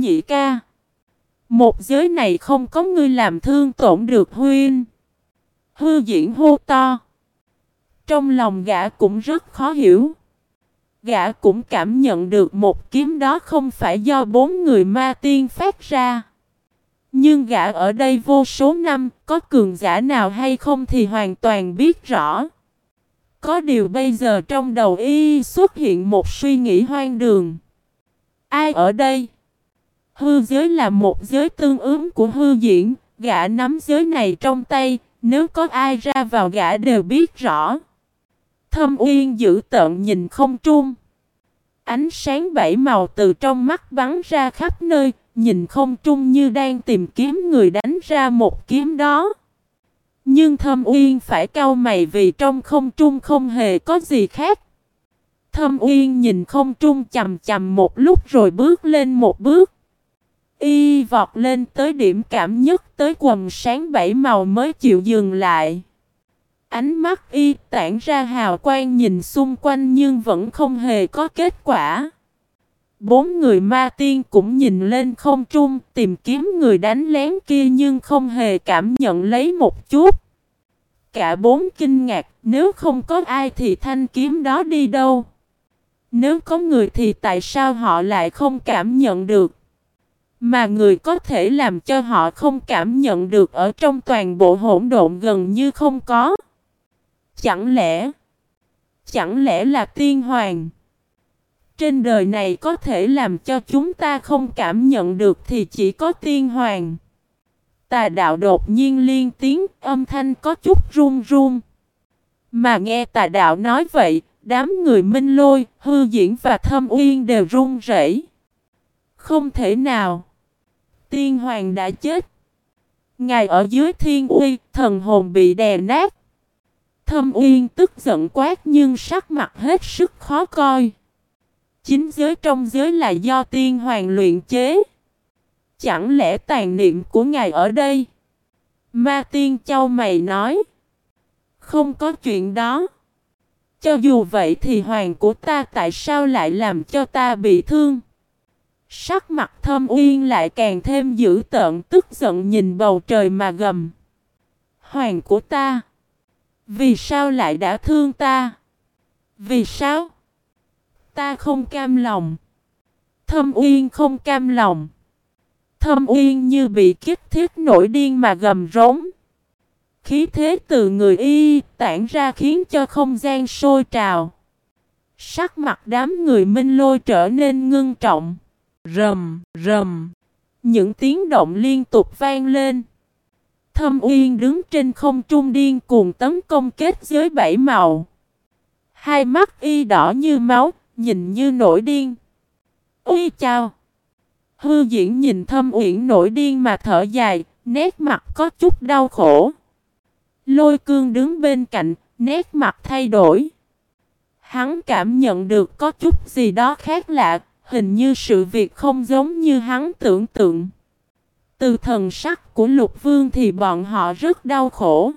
Nhị ca. Một giới này không có ngươi làm thương tổn được huyên. Hư diễn hô to. Trong lòng gã cũng rất khó hiểu. Gã cũng cảm nhận được một kiếm đó không phải do bốn người ma tiên phát ra. Nhưng gã ở đây vô số năm, có cường giả nào hay không thì hoàn toàn biết rõ. Có điều bây giờ trong đầu y xuất hiện một suy nghĩ hoang đường. Ai ở đây? Hư giới là một giới tương ứng của hư diễn, gã nắm giới này trong tay, nếu có ai ra vào gã đều biết rõ. Thâm uyên giữ tận nhìn không trung. Ánh sáng bảy màu từ trong mắt bắn ra khắp nơi, nhìn không trung như đang tìm kiếm người đánh ra một kiếm đó. Nhưng thâm uyên phải cau mày vì trong không trung không hề có gì khác. Thâm uyên nhìn không trung chầm chầm một lúc rồi bước lên một bước. Y vọt lên tới điểm cảm nhất, tới quần sáng bảy màu mới chịu dừng lại. Ánh mắt y tản ra hào quang nhìn xung quanh nhưng vẫn không hề có kết quả. Bốn người ma tiên cũng nhìn lên không trung, tìm kiếm người đánh lén kia nhưng không hề cảm nhận lấy một chút. Cả bốn kinh ngạc, nếu không có ai thì thanh kiếm đó đi đâu. Nếu có người thì tại sao họ lại không cảm nhận được. Mà người có thể làm cho họ không cảm nhận được ở trong toàn bộ hỗn độn gần như không có. Chẳng lẽ, chẳng lẽ là tiên hoàng? Trên đời này có thể làm cho chúng ta không cảm nhận được thì chỉ có tiên hoàng. Tà đạo đột nhiên liên tiếng, âm thanh có chút run run. Mà nghe tà đạo nói vậy, đám người minh lôi, hư diễn và thâm uyên đều run rẩy. Không thể nào. Tiên hoàng đã chết. Ngài ở dưới thiên uy, thần hồn bị đè nát. Thâm uyên tức giận quát nhưng sắc mặt hết sức khó coi. Chính giới trong giới là do tiên hoàng luyện chế. Chẳng lẽ tàn niệm của ngài ở đây? Ma tiên châu mày nói. Không có chuyện đó. Cho dù vậy thì hoàng của ta tại sao lại làm cho ta bị thương? Sắc mặt thâm uyên lại càng thêm dữ tợn, tức giận nhìn bầu trời mà gầm. Hoàng của ta. Vì sao lại đã thương ta? Vì sao? Ta không cam lòng. Thâm uyên không cam lòng. Thâm uyên như bị kích thiết nổi điên mà gầm rống. Khí thế từ người y tản ra khiến cho không gian sôi trào. Sắc mặt đám người minh lôi trở nên ngưng trọng. Rầm, rầm. Những tiếng động liên tục vang lên. Thâm Uyên đứng trên không trung điên cuồng tấn công kết giới bảy màu. Hai mắt y đỏ như máu, nhìn như nổi điên. Uy chào! Hư diễn nhìn Thâm Uyển nổi điên mà thở dài, nét mặt có chút đau khổ. Lôi cương đứng bên cạnh, nét mặt thay đổi. Hắn cảm nhận được có chút gì đó khác lạ, hình như sự việc không giống như hắn tưởng tượng. Từ thần sắc của lục vương thì bọn họ rất đau khổ.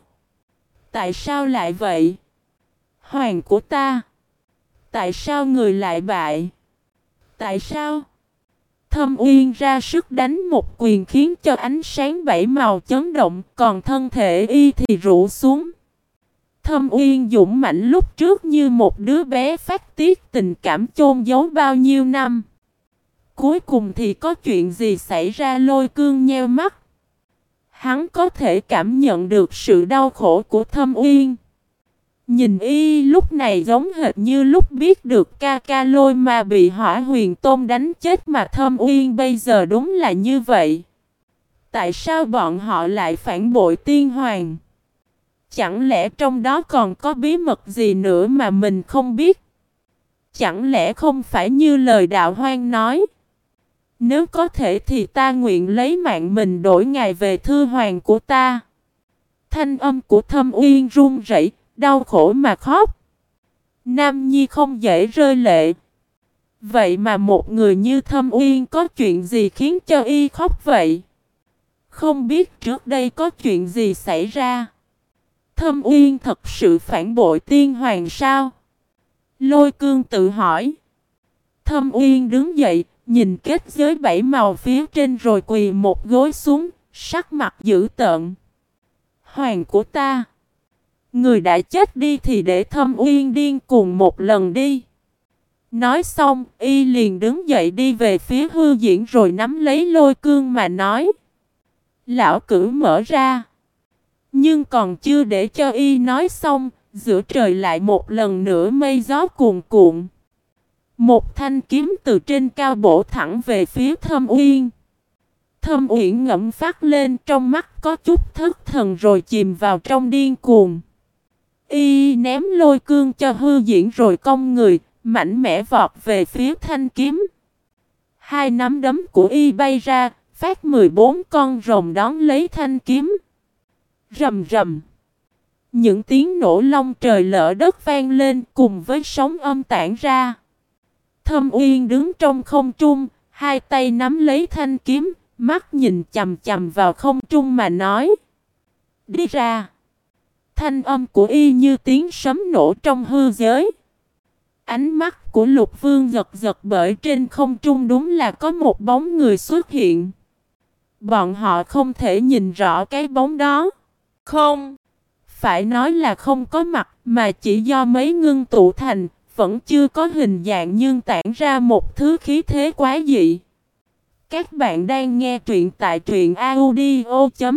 Tại sao lại vậy? Hoàng của ta. Tại sao người lại bại? Tại sao? Thâm Uyên ra sức đánh một quyền khiến cho ánh sáng bảy màu chấn động, còn thân thể y thì rũ xuống. Thâm Uyên dũng mạnh lúc trước như một đứa bé phát tiết tình cảm chôn giấu bao nhiêu năm. Cuối cùng thì có chuyện gì xảy ra lôi cương nheo mắt. Hắn có thể cảm nhận được sự đau khổ của Thâm Uyên. Nhìn y lúc này giống hệt như lúc biết được ca ca lôi mà bị hỏa huyền tôn đánh chết mà Thâm Uyên bây giờ đúng là như vậy. Tại sao bọn họ lại phản bội tiên hoàng? Chẳng lẽ trong đó còn có bí mật gì nữa mà mình không biết? Chẳng lẽ không phải như lời đạo hoang nói? Nếu có thể thì ta nguyện lấy mạng mình đổi ngài về thư hoàng của ta. Thanh âm của thâm uyên run rẩy, đau khổ mà khóc. Nam Nhi không dễ rơi lệ. Vậy mà một người như thâm uyên có chuyện gì khiến cho y khóc vậy? Không biết trước đây có chuyện gì xảy ra. Thâm uyên thật sự phản bội tiên hoàng sao? Lôi cương tự hỏi. Thâm uyên đứng dậy, nhìn kết giới bảy màu phía trên rồi quỳ một gối xuống, sắc mặt dữ tợn. Hoàng của ta! Người đã chết đi thì để thâm uyên điên cùng một lần đi. Nói xong, y liền đứng dậy đi về phía hư diễn rồi nắm lấy lôi cương mà nói. Lão cử mở ra. Nhưng còn chưa để cho y nói xong, giữa trời lại một lần nữa mây gió cuồn cuộn. Một thanh kiếm từ trên cao bổ thẳng về phía thâm uyên. Thâm uyển ngẫm phát lên trong mắt có chút thất thần rồi chìm vào trong điên cuồng. Y ném lôi cương cho hư diễn rồi cong người, mạnh mẽ vọt về phía thanh kiếm. Hai nắm đấm của y bay ra, phát 14 con rồng đón lấy thanh kiếm. Rầm rầm. Những tiếng nổ long trời lỡ đất vang lên cùng với sóng âm tản ra. Thâm Uyên đứng trong không trung, hai tay nắm lấy thanh kiếm, mắt nhìn chầm chầm vào không trung mà nói. Đi ra. Thanh âm của y như tiếng sấm nổ trong hư giới. Ánh mắt của lục vương giật giật bởi trên không trung đúng là có một bóng người xuất hiện. Bọn họ không thể nhìn rõ cái bóng đó. Không. Phải nói là không có mặt mà chỉ do mấy ngưng tụ thành, vẫn chưa có hình dạng nhưng tản ra một thứ khí thế quá dị. Các bạn đang nghe truyện tại truyện audio.fiz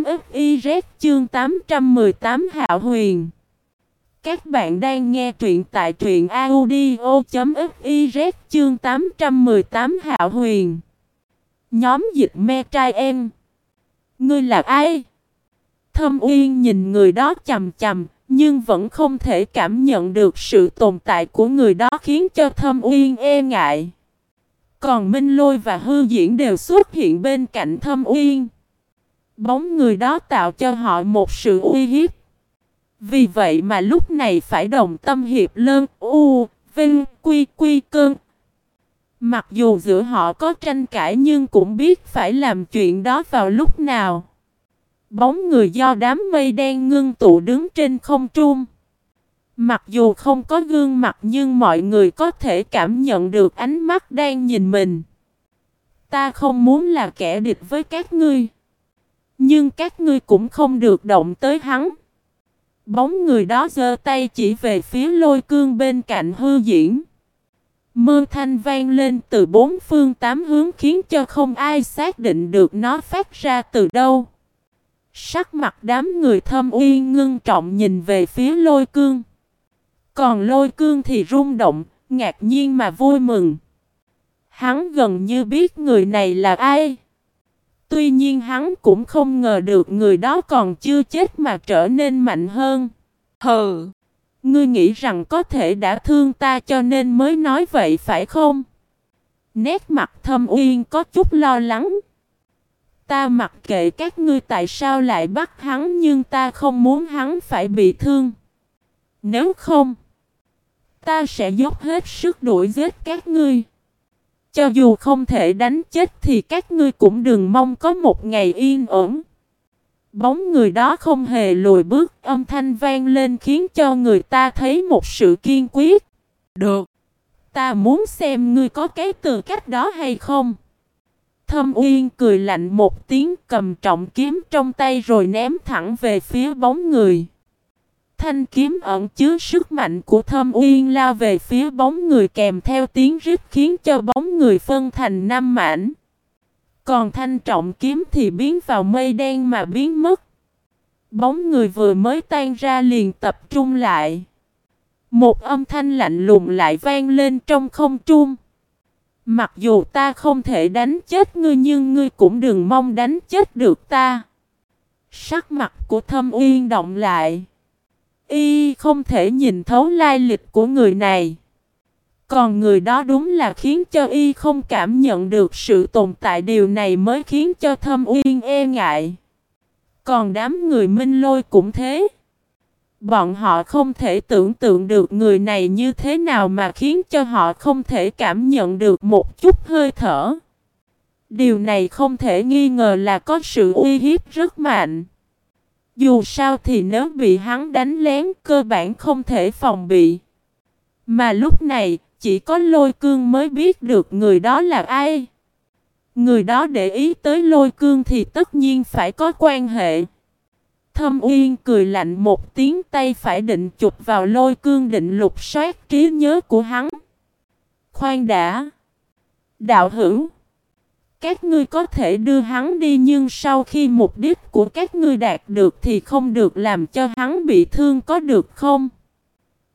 chương 818 Hạo Huyền. Các bạn đang nghe truyện tại truyện audio.fiz chương 818 Hạo Huyền. Nhóm dịch me trai em. Ngươi là ai? Thâm Uyên nhìn người đó chầm chầm, nhưng vẫn không thể cảm nhận được sự tồn tại của người đó khiến cho Thâm Uyên e ngại. Còn Minh Lôi và Hư Diễn đều xuất hiện bên cạnh Thâm Uyên. Bóng người đó tạo cho họ một sự uy hiếp. Vì vậy mà lúc này phải đồng tâm hiệp lơn u, vinh, quy, quy cơn. Mặc dù giữa họ có tranh cãi nhưng cũng biết phải làm chuyện đó vào lúc nào. Bóng người do đám mây đen ngưng tụ đứng trên không trung. Mặc dù không có gương mặt nhưng mọi người có thể cảm nhận được ánh mắt đang nhìn mình. Ta không muốn là kẻ địch với các ngươi. Nhưng các ngươi cũng không được động tới hắn. Bóng người đó giơ tay chỉ về phía lôi cương bên cạnh hư diễn. Mơ thanh vang lên từ bốn phương tám hướng khiến cho không ai xác định được nó phát ra từ đâu. Sắc mặt đám người thâm uyên ngưng trọng nhìn về phía lôi cương. Còn lôi cương thì rung động, ngạc nhiên mà vui mừng. Hắn gần như biết người này là ai. Tuy nhiên hắn cũng không ngờ được người đó còn chưa chết mà trở nên mạnh hơn. Hừ! Ngươi nghĩ rằng có thể đã thương ta cho nên mới nói vậy phải không? Nét mặt thâm uyên có chút lo lắng. Ta mặc kệ các ngươi tại sao lại bắt hắn nhưng ta không muốn hắn phải bị thương. Nếu không, ta sẽ dốc hết sức đuổi giết các ngươi. Cho dù không thể đánh chết thì các ngươi cũng đừng mong có một ngày yên ổn. Bóng người đó không hề lùi bước, âm thanh vang lên khiến cho người ta thấy một sự kiên quyết. Được, ta muốn xem ngươi có cái từ cách đó hay không. Thâm Uyên cười lạnh một tiếng, cầm trọng kiếm trong tay rồi ném thẳng về phía bóng người. Thanh kiếm ẩn chứa sức mạnh của Thâm Uyên lao về phía bóng người kèm theo tiếng rít khiến cho bóng người phân thành năm mảnh. Còn thanh trọng kiếm thì biến vào mây đen mà biến mất. Bóng người vừa mới tan ra liền tập trung lại. Một âm thanh lạnh lùng lại vang lên trong không trung. Mặc dù ta không thể đánh chết ngươi nhưng ngươi cũng đừng mong đánh chết được ta. Sắc mặt của thâm uyên động lại. Y không thể nhìn thấu lai lịch của người này. Còn người đó đúng là khiến cho Y không cảm nhận được sự tồn tại điều này mới khiến cho thâm uyên e ngại. Còn đám người minh lôi cũng thế. Bọn họ không thể tưởng tượng được người này như thế nào mà khiến cho họ không thể cảm nhận được một chút hơi thở. Điều này không thể nghi ngờ là có sự uy hiếp rất mạnh. Dù sao thì nếu bị hắn đánh lén, cơ bản không thể phòng bị. Mà lúc này, chỉ có lôi cương mới biết được người đó là ai. Người đó để ý tới lôi cương thì tất nhiên phải có quan hệ. Thâm Uyên cười lạnh một tiếng, tay phải định chụp vào lôi cương định lục soát trí nhớ của hắn. Khoan đã. Đạo hữu. Các ngươi có thể đưa hắn đi nhưng sau khi mục đích của các ngươi đạt được thì không được làm cho hắn bị thương có được không?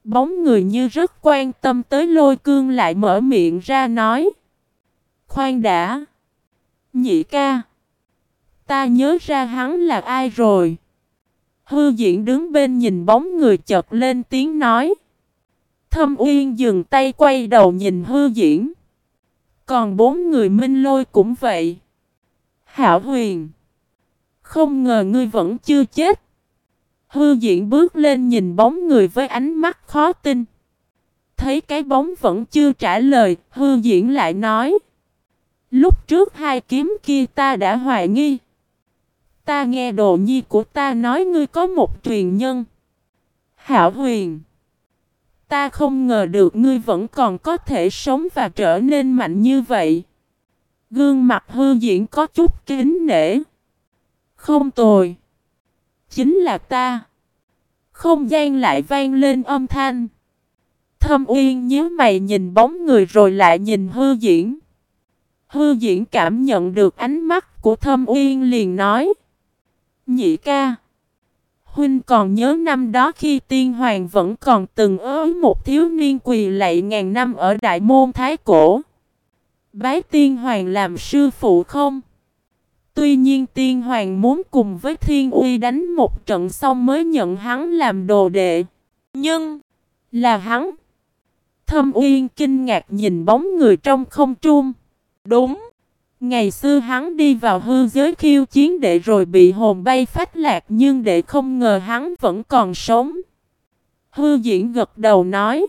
Bóng người như rất quan tâm tới lôi cương lại mở miệng ra nói. Khoan đã. Nhị ca. Ta nhớ ra hắn là ai rồi. Hư diễn đứng bên nhìn bóng người chợt lên tiếng nói. Thâm Uyên dừng tay quay đầu nhìn hư diễn. Còn bốn người minh lôi cũng vậy. Hảo huyền. Không ngờ ngươi vẫn chưa chết. Hư diễn bước lên nhìn bóng người với ánh mắt khó tin. Thấy cái bóng vẫn chưa trả lời, hư diễn lại nói. Lúc trước hai kiếm kia ta đã hoài nghi. Ta nghe đồ nhi của ta nói ngươi có một truyền nhân. Hảo huyền. Ta không ngờ được ngươi vẫn còn có thể sống và trở nên mạnh như vậy. Gương mặt hư diễn có chút kính nể. Không tồi. Chính là ta. Không gian lại vang lên âm thanh. Thâm Uyên nhớ mày nhìn bóng người rồi lại nhìn hư diễn. Hư diễn cảm nhận được ánh mắt của Thâm Uyên liền nói. Nhị ca. Huynh còn nhớ năm đó khi tiên hoàng vẫn còn từng ới một thiếu niên quỳ lạy ngàn năm ở đại môn Thái Cổ. Bái tiên hoàng làm sư phụ không? Tuy nhiên tiên hoàng muốn cùng với thiên uy đánh một trận xong mới nhận hắn làm đồ đệ. Nhưng, là hắn. Thâm uyên kinh ngạc nhìn bóng người trong không trung. Đúng. Ngày xưa hắn đi vào hư giới khiêu chiến đệ rồi bị hồn bay phách lạc, nhưng đệ không ngờ hắn vẫn còn sống. Hư diễn gật đầu nói.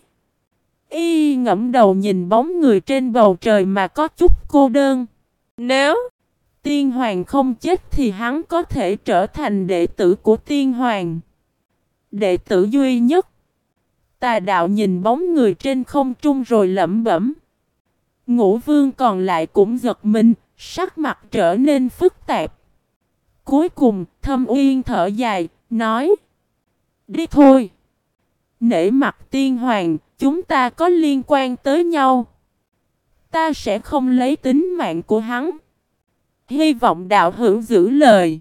Y ngẫm đầu nhìn bóng người trên bầu trời mà có chút cô đơn. Nếu tiên hoàng không chết thì hắn có thể trở thành đệ tử của tiên hoàng. Đệ tử duy nhất. Tà đạo nhìn bóng người trên không trung rồi lẩm bẩm. Ngũ vương còn lại cũng giật mình, sắc mặt trở nên phức tạp. Cuối cùng, thâm uyên thở dài, nói. Đi thôi. Nể mặt tiên hoàng, chúng ta có liên quan tới nhau. Ta sẽ không lấy tính mạng của hắn. Hy vọng đạo hữu giữ lời.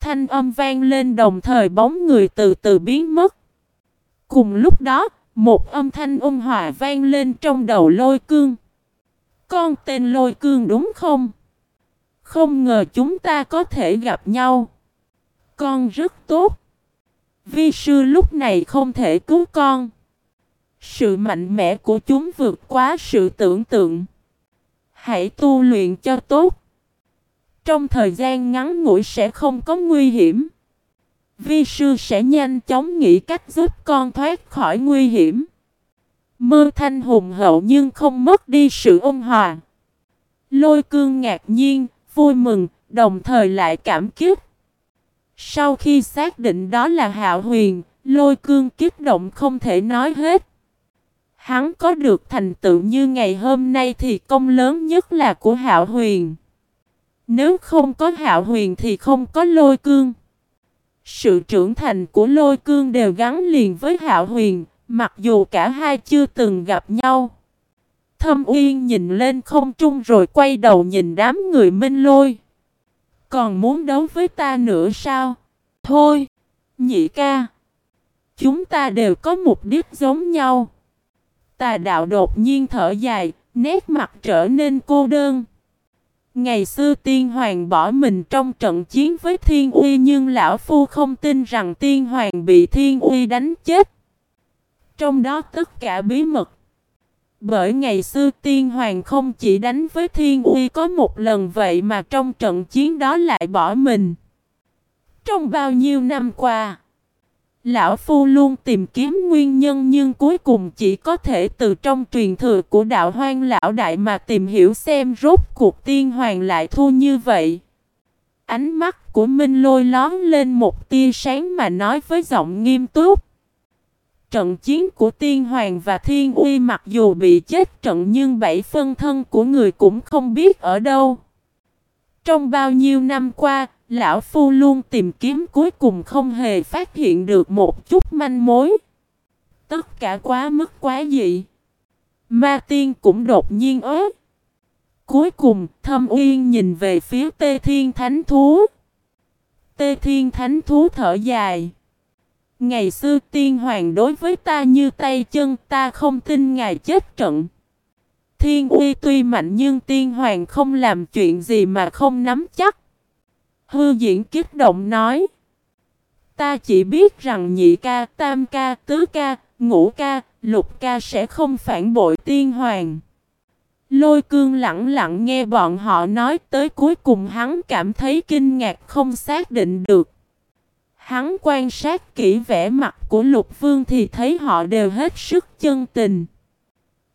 Thanh âm vang lên đồng thời bóng người từ từ biến mất. Cùng lúc đó, một âm thanh ôn hòa vang lên trong đầu lôi cương. Con tên lôi cương đúng không? Không ngờ chúng ta có thể gặp nhau. Con rất tốt. Vi sư lúc này không thể cứu con. Sự mạnh mẽ của chúng vượt quá sự tưởng tượng. Hãy tu luyện cho tốt. Trong thời gian ngắn ngủi sẽ không có nguy hiểm. Vi sư sẽ nhanh chóng nghĩ cách giúp con thoát khỏi nguy hiểm. Mơ thanh hùng hậu nhưng không mất đi sự ôn hòa. Lôi cương ngạc nhiên, vui mừng, đồng thời lại cảm kích. Sau khi xác định đó là hạo huyền, lôi cương kích động không thể nói hết. Hắn có được thành tựu như ngày hôm nay thì công lớn nhất là của hạo huyền. Nếu không có hạo huyền thì không có lôi cương. Sự trưởng thành của lôi cương đều gắn liền với hạo huyền, Mặc dù cả hai chưa từng gặp nhau. Thâm Uyên nhìn lên không trung rồi quay đầu nhìn đám người minh lôi. Còn muốn đấu với ta nữa sao? Thôi, nhị ca. Chúng ta đều có mục đích giống nhau. Tà đạo đột nhiên thở dài, nét mặt trở nên cô đơn. Ngày xưa tiên hoàng bỏ mình trong trận chiến với thiên uy nhưng lão phu không tin rằng tiên hoàng bị thiên uy đánh chết trong đó tất cả bí mật. Bởi ngày xưa tiên hoàng không chỉ đánh với thiên uy có một lần vậy mà trong trận chiến đó lại bỏ mình. Trong bao nhiêu năm qua, Lão Phu luôn tìm kiếm nguyên nhân nhưng cuối cùng chỉ có thể từ trong truyền thừa của đạo hoang lão đại mà tìm hiểu xem rốt cuộc tiên hoàng lại thu như vậy. Ánh mắt của Minh lôi lón lên một tia sáng mà nói với giọng nghiêm túc. Trận chiến của Tiên Hoàng và Thiên Uy mặc dù bị chết trận nhưng bảy phân thân của người cũng không biết ở đâu. Trong bao nhiêu năm qua, Lão Phu luôn tìm kiếm cuối cùng không hề phát hiện được một chút manh mối. Tất cả quá mức quá dị. Ma tiên cũng đột nhiên ớt. Cuối cùng, thâm uyên nhìn về phía tê thiên thánh thú. Tê thiên thánh thú thở dài. Ngày xưa tiên hoàng đối với ta như tay chân ta không tin ngài chết trận. Thiên uy tuy mạnh nhưng tiên hoàng không làm chuyện gì mà không nắm chắc. Hư diễn kích động nói. Ta chỉ biết rằng nhị ca, tam ca, tứ ca, ngũ ca, lục ca sẽ không phản bội tiên hoàng. Lôi cương lặng lặng nghe bọn họ nói tới cuối cùng hắn cảm thấy kinh ngạc không xác định được. Hắn quan sát kỹ vẻ mặt của lục vương thì thấy họ đều hết sức chân tình.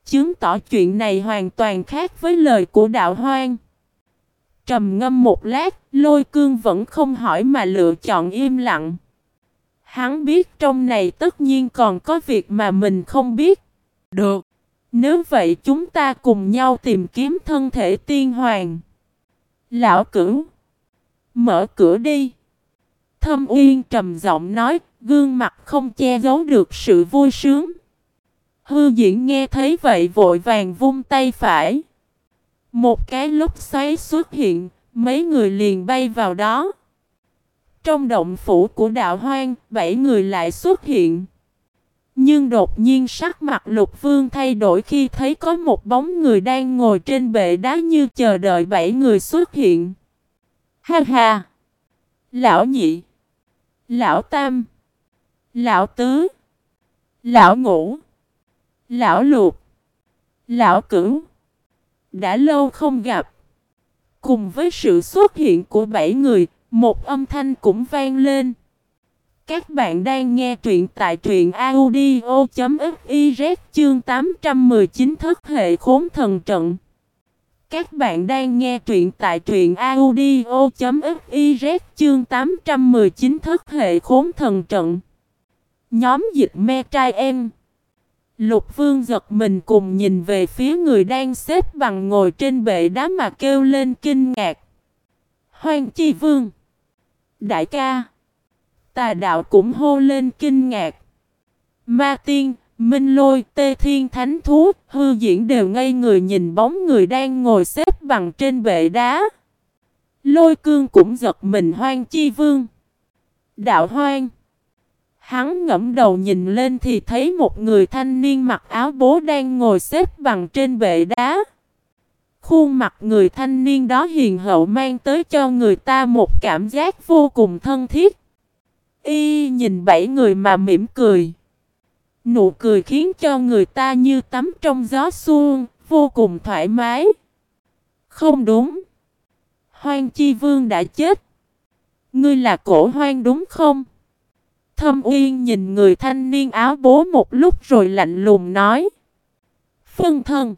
Chứng tỏ chuyện này hoàn toàn khác với lời của đạo hoang. Trầm ngâm một lát, lôi cương vẫn không hỏi mà lựa chọn im lặng. Hắn biết trong này tất nhiên còn có việc mà mình không biết. Được. Nếu vậy chúng ta cùng nhau tìm kiếm thân thể tiên hoàng. Lão cửu. Mở cửa đi. Thâm Uyên trầm giọng nói, gương mặt không che giấu được sự vui sướng. Hư diễn nghe thấy vậy vội vàng vung tay phải. Một cái lúc xoáy xuất hiện, mấy người liền bay vào đó. Trong động phủ của đạo hoang, bảy người lại xuất hiện. Nhưng đột nhiên sắc mặt lục vương thay đổi khi thấy có một bóng người đang ngồi trên bệ đá như chờ đợi bảy người xuất hiện. Ha ha! Lão nhị! Lão tam! Lão tứ! Lão ngũ! Lão lục! Lão cửu! Đã lâu không gặp! Cùng với sự xuất hiện của bảy người, một âm thanh cũng vang lên. Các bạn đang nghe truyện tại truyện audio.fiz chương 819 thất hệ khốn thần trận. Các bạn đang nghe truyện tại truyện audio.fiz chương 819 thức hệ khốn thần trận. Nhóm dịch me trai em. Lục vương giật mình cùng nhìn về phía người đang xếp bằng ngồi trên bệ đá mà kêu lên kinh ngạc. Hoang chi vương. Đại ca. Tà đạo cũng hô lên kinh ngạc. Ma tiên, Minh lôi, tê thiên thánh thú, hư diễn đều ngây người nhìn bóng người đang ngồi xếp bằng trên bệ đá. Lôi cương cũng giật mình hoang chi vương. Đạo hoang. Hắn ngẫm đầu nhìn lên thì thấy một người thanh niên mặc áo bố đang ngồi xếp bằng trên bệ đá. Khuôn mặt người thanh niên đó hiền hậu mang tới cho người ta một cảm giác vô cùng thân thiết. Y nhìn bảy người mà mỉm cười. Nụ cười khiến cho người ta như tắm trong gió xuông, vô cùng thoải mái. Không đúng. Hoang Chi Vương đã chết. Ngươi là cổ hoang đúng không? Thâm Uyên nhìn người thanh niên áo bố một lúc rồi lạnh lùng nói. Phân thân.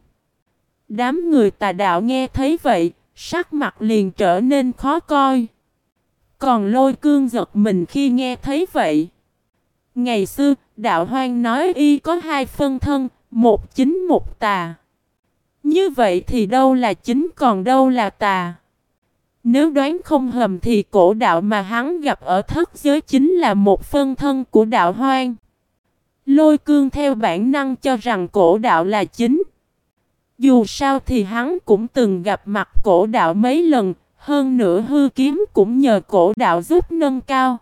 Đám người tà đạo nghe thấy vậy, sắc mặt liền trở nên khó coi. Còn lôi cương giật mình khi nghe thấy vậy. Ngày xưa, đạo hoang nói y có hai phân thân, một chính một tà. Như vậy thì đâu là chính còn đâu là tà. Nếu đoán không hầm thì cổ đạo mà hắn gặp ở thất giới chính là một phân thân của đạo hoang. Lôi cương theo bản năng cho rằng cổ đạo là chính. Dù sao thì hắn cũng từng gặp mặt cổ đạo mấy lần, hơn nữa hư kiếm cũng nhờ cổ đạo giúp nâng cao.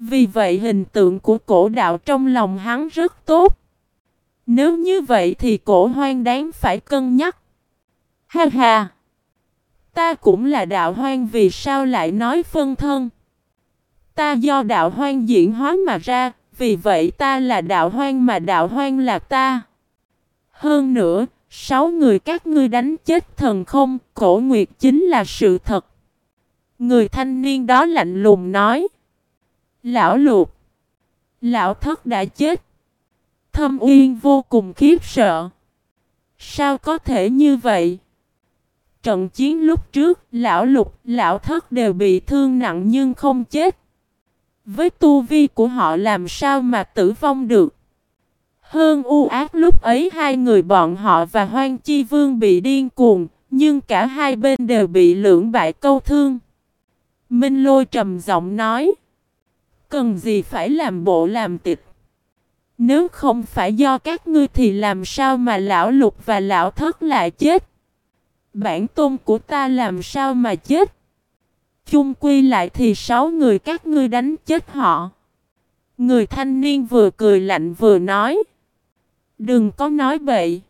Vì vậy hình tượng của cổ đạo trong lòng hắn rất tốt. Nếu như vậy thì cổ hoang đáng phải cân nhắc. Ha ha! Ta cũng là đạo hoang vì sao lại nói phân thân? Ta do đạo hoang diễn hóa mà ra, vì vậy ta là đạo hoang mà đạo hoang là ta. Hơn nữa, sáu người các ngươi đánh chết thần không, cổ nguyệt chính là sự thật. Người thanh niên đó lạnh lùng nói. Lão lục. Lão thất đã chết. Thâm uyên vô cùng khiếp sợ. Sao có thể như vậy? Trận chiến lúc trước, lão lục, lão thất đều bị thương nặng nhưng không chết. Với tu vi của họ làm sao mà tử vong được? Hơn u ác lúc ấy hai người bọn họ và Hoang Chi Vương bị điên cuồng, Nhưng cả hai bên đều bị lưỡng bại câu thương. Minh lôi trầm giọng nói. Cần gì phải làm bộ làm tịch. Nếu không phải do các ngươi thì làm sao mà lão lục và lão thất lại chết. Bản tôn của ta làm sao mà chết. Chung quy lại thì sáu người các ngươi đánh chết họ. Người thanh niên vừa cười lạnh vừa nói. Đừng có nói bậy.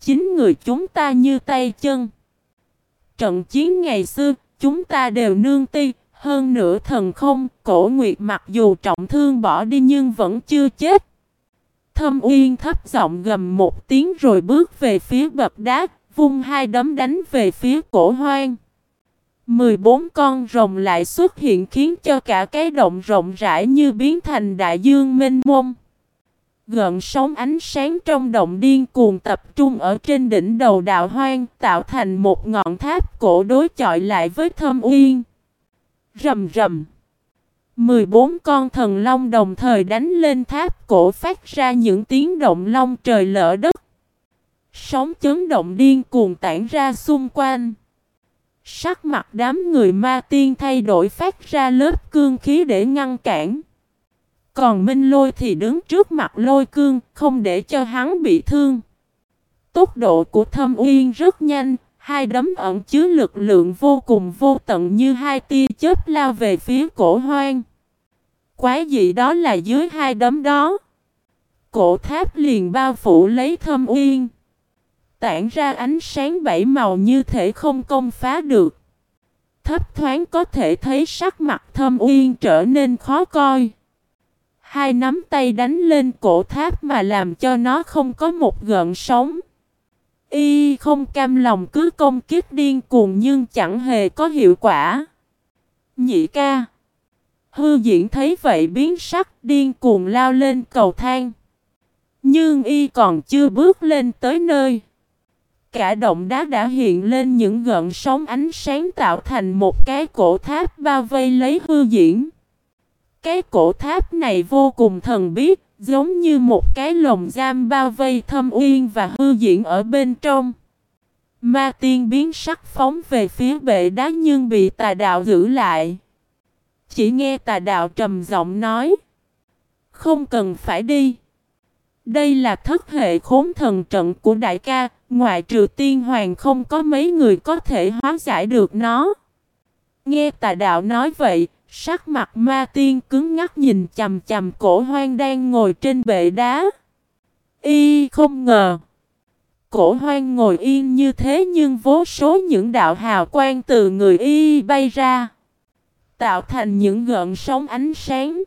Chính người chúng ta như tay chân. Trận chiến ngày xưa, chúng ta đều nương ti, hơn nữa thần không, cổ nguyệt mặc dù trọng thương bỏ đi nhưng vẫn chưa chết. Thâm Uyên thấp giọng gầm một tiếng rồi bước về phía bập đá, vung hai đấm đánh về phía cổ hoang. 14 con rồng lại xuất hiện khiến cho cả cái động rộng rãi như biến thành đại dương mênh mông. Gợn sóng ánh sáng trong động điên cuồng tập trung ở trên đỉnh đầu đạo hoang tạo thành một ngọn tháp cổ đối chọi lại với thâm uyên. Rầm rầm. 14 con thần long đồng thời đánh lên tháp cổ phát ra những tiếng động long trời lỡ đất. Sóng chấn động điên cuồng tản ra xung quanh. Sắc mặt đám người ma tiên thay đổi phát ra lớp cương khí để ngăn cản. Còn Minh Lôi thì đứng trước mặt lôi cương, không để cho hắn bị thương. Tốc độ của Thâm Uyên rất nhanh, hai đấm ẩn chứa lực lượng vô cùng vô tận như hai tia chớp lao về phía cổ hoang. Quái dị đó là dưới hai đấm đó. Cổ tháp liền bao phủ lấy Thâm Uyên. Tản ra ánh sáng bảy màu như thể không công phá được. Thấp thoáng có thể thấy sắc mặt Thâm Uyên trở nên khó coi. Hai nắm tay đánh lên cổ tháp mà làm cho nó không có một gợn sóng. Y không cam lòng cứ công kích điên cuồng nhưng chẳng hề có hiệu quả. Nhị ca. Hư diễn thấy vậy biến sắc điên cuồng lao lên cầu thang. Nhưng y còn chưa bước lên tới nơi. Cả động đá đã hiện lên những gợn sóng ánh sáng tạo thành một cái cổ tháp bao vây lấy hư diễn. Cái cổ tháp này vô cùng thần bí, giống như một cái lồng giam bao vây thâm uyên và hư diễn ở bên trong. Ma tiên biến sắc phóng về phía bệ đá nhưng bị tà đạo giữ lại. Chỉ nghe tà đạo trầm giọng nói. Không cần phải đi. Đây là thất hệ khốn thần trận của đại ca, ngoại trừ tiên hoàng không có mấy người có thể hóa giải được nó. Nghe tà đạo nói vậy, Sắc mặt ma tiên cứng ngắc nhìn chầm chầm cổ hoang đang ngồi trên bệ đá. Y không ngờ. Cổ hoang ngồi yên như thế nhưng vô số những đạo hào quang từ người y bay ra. Tạo thành những gợn sóng ánh sáng.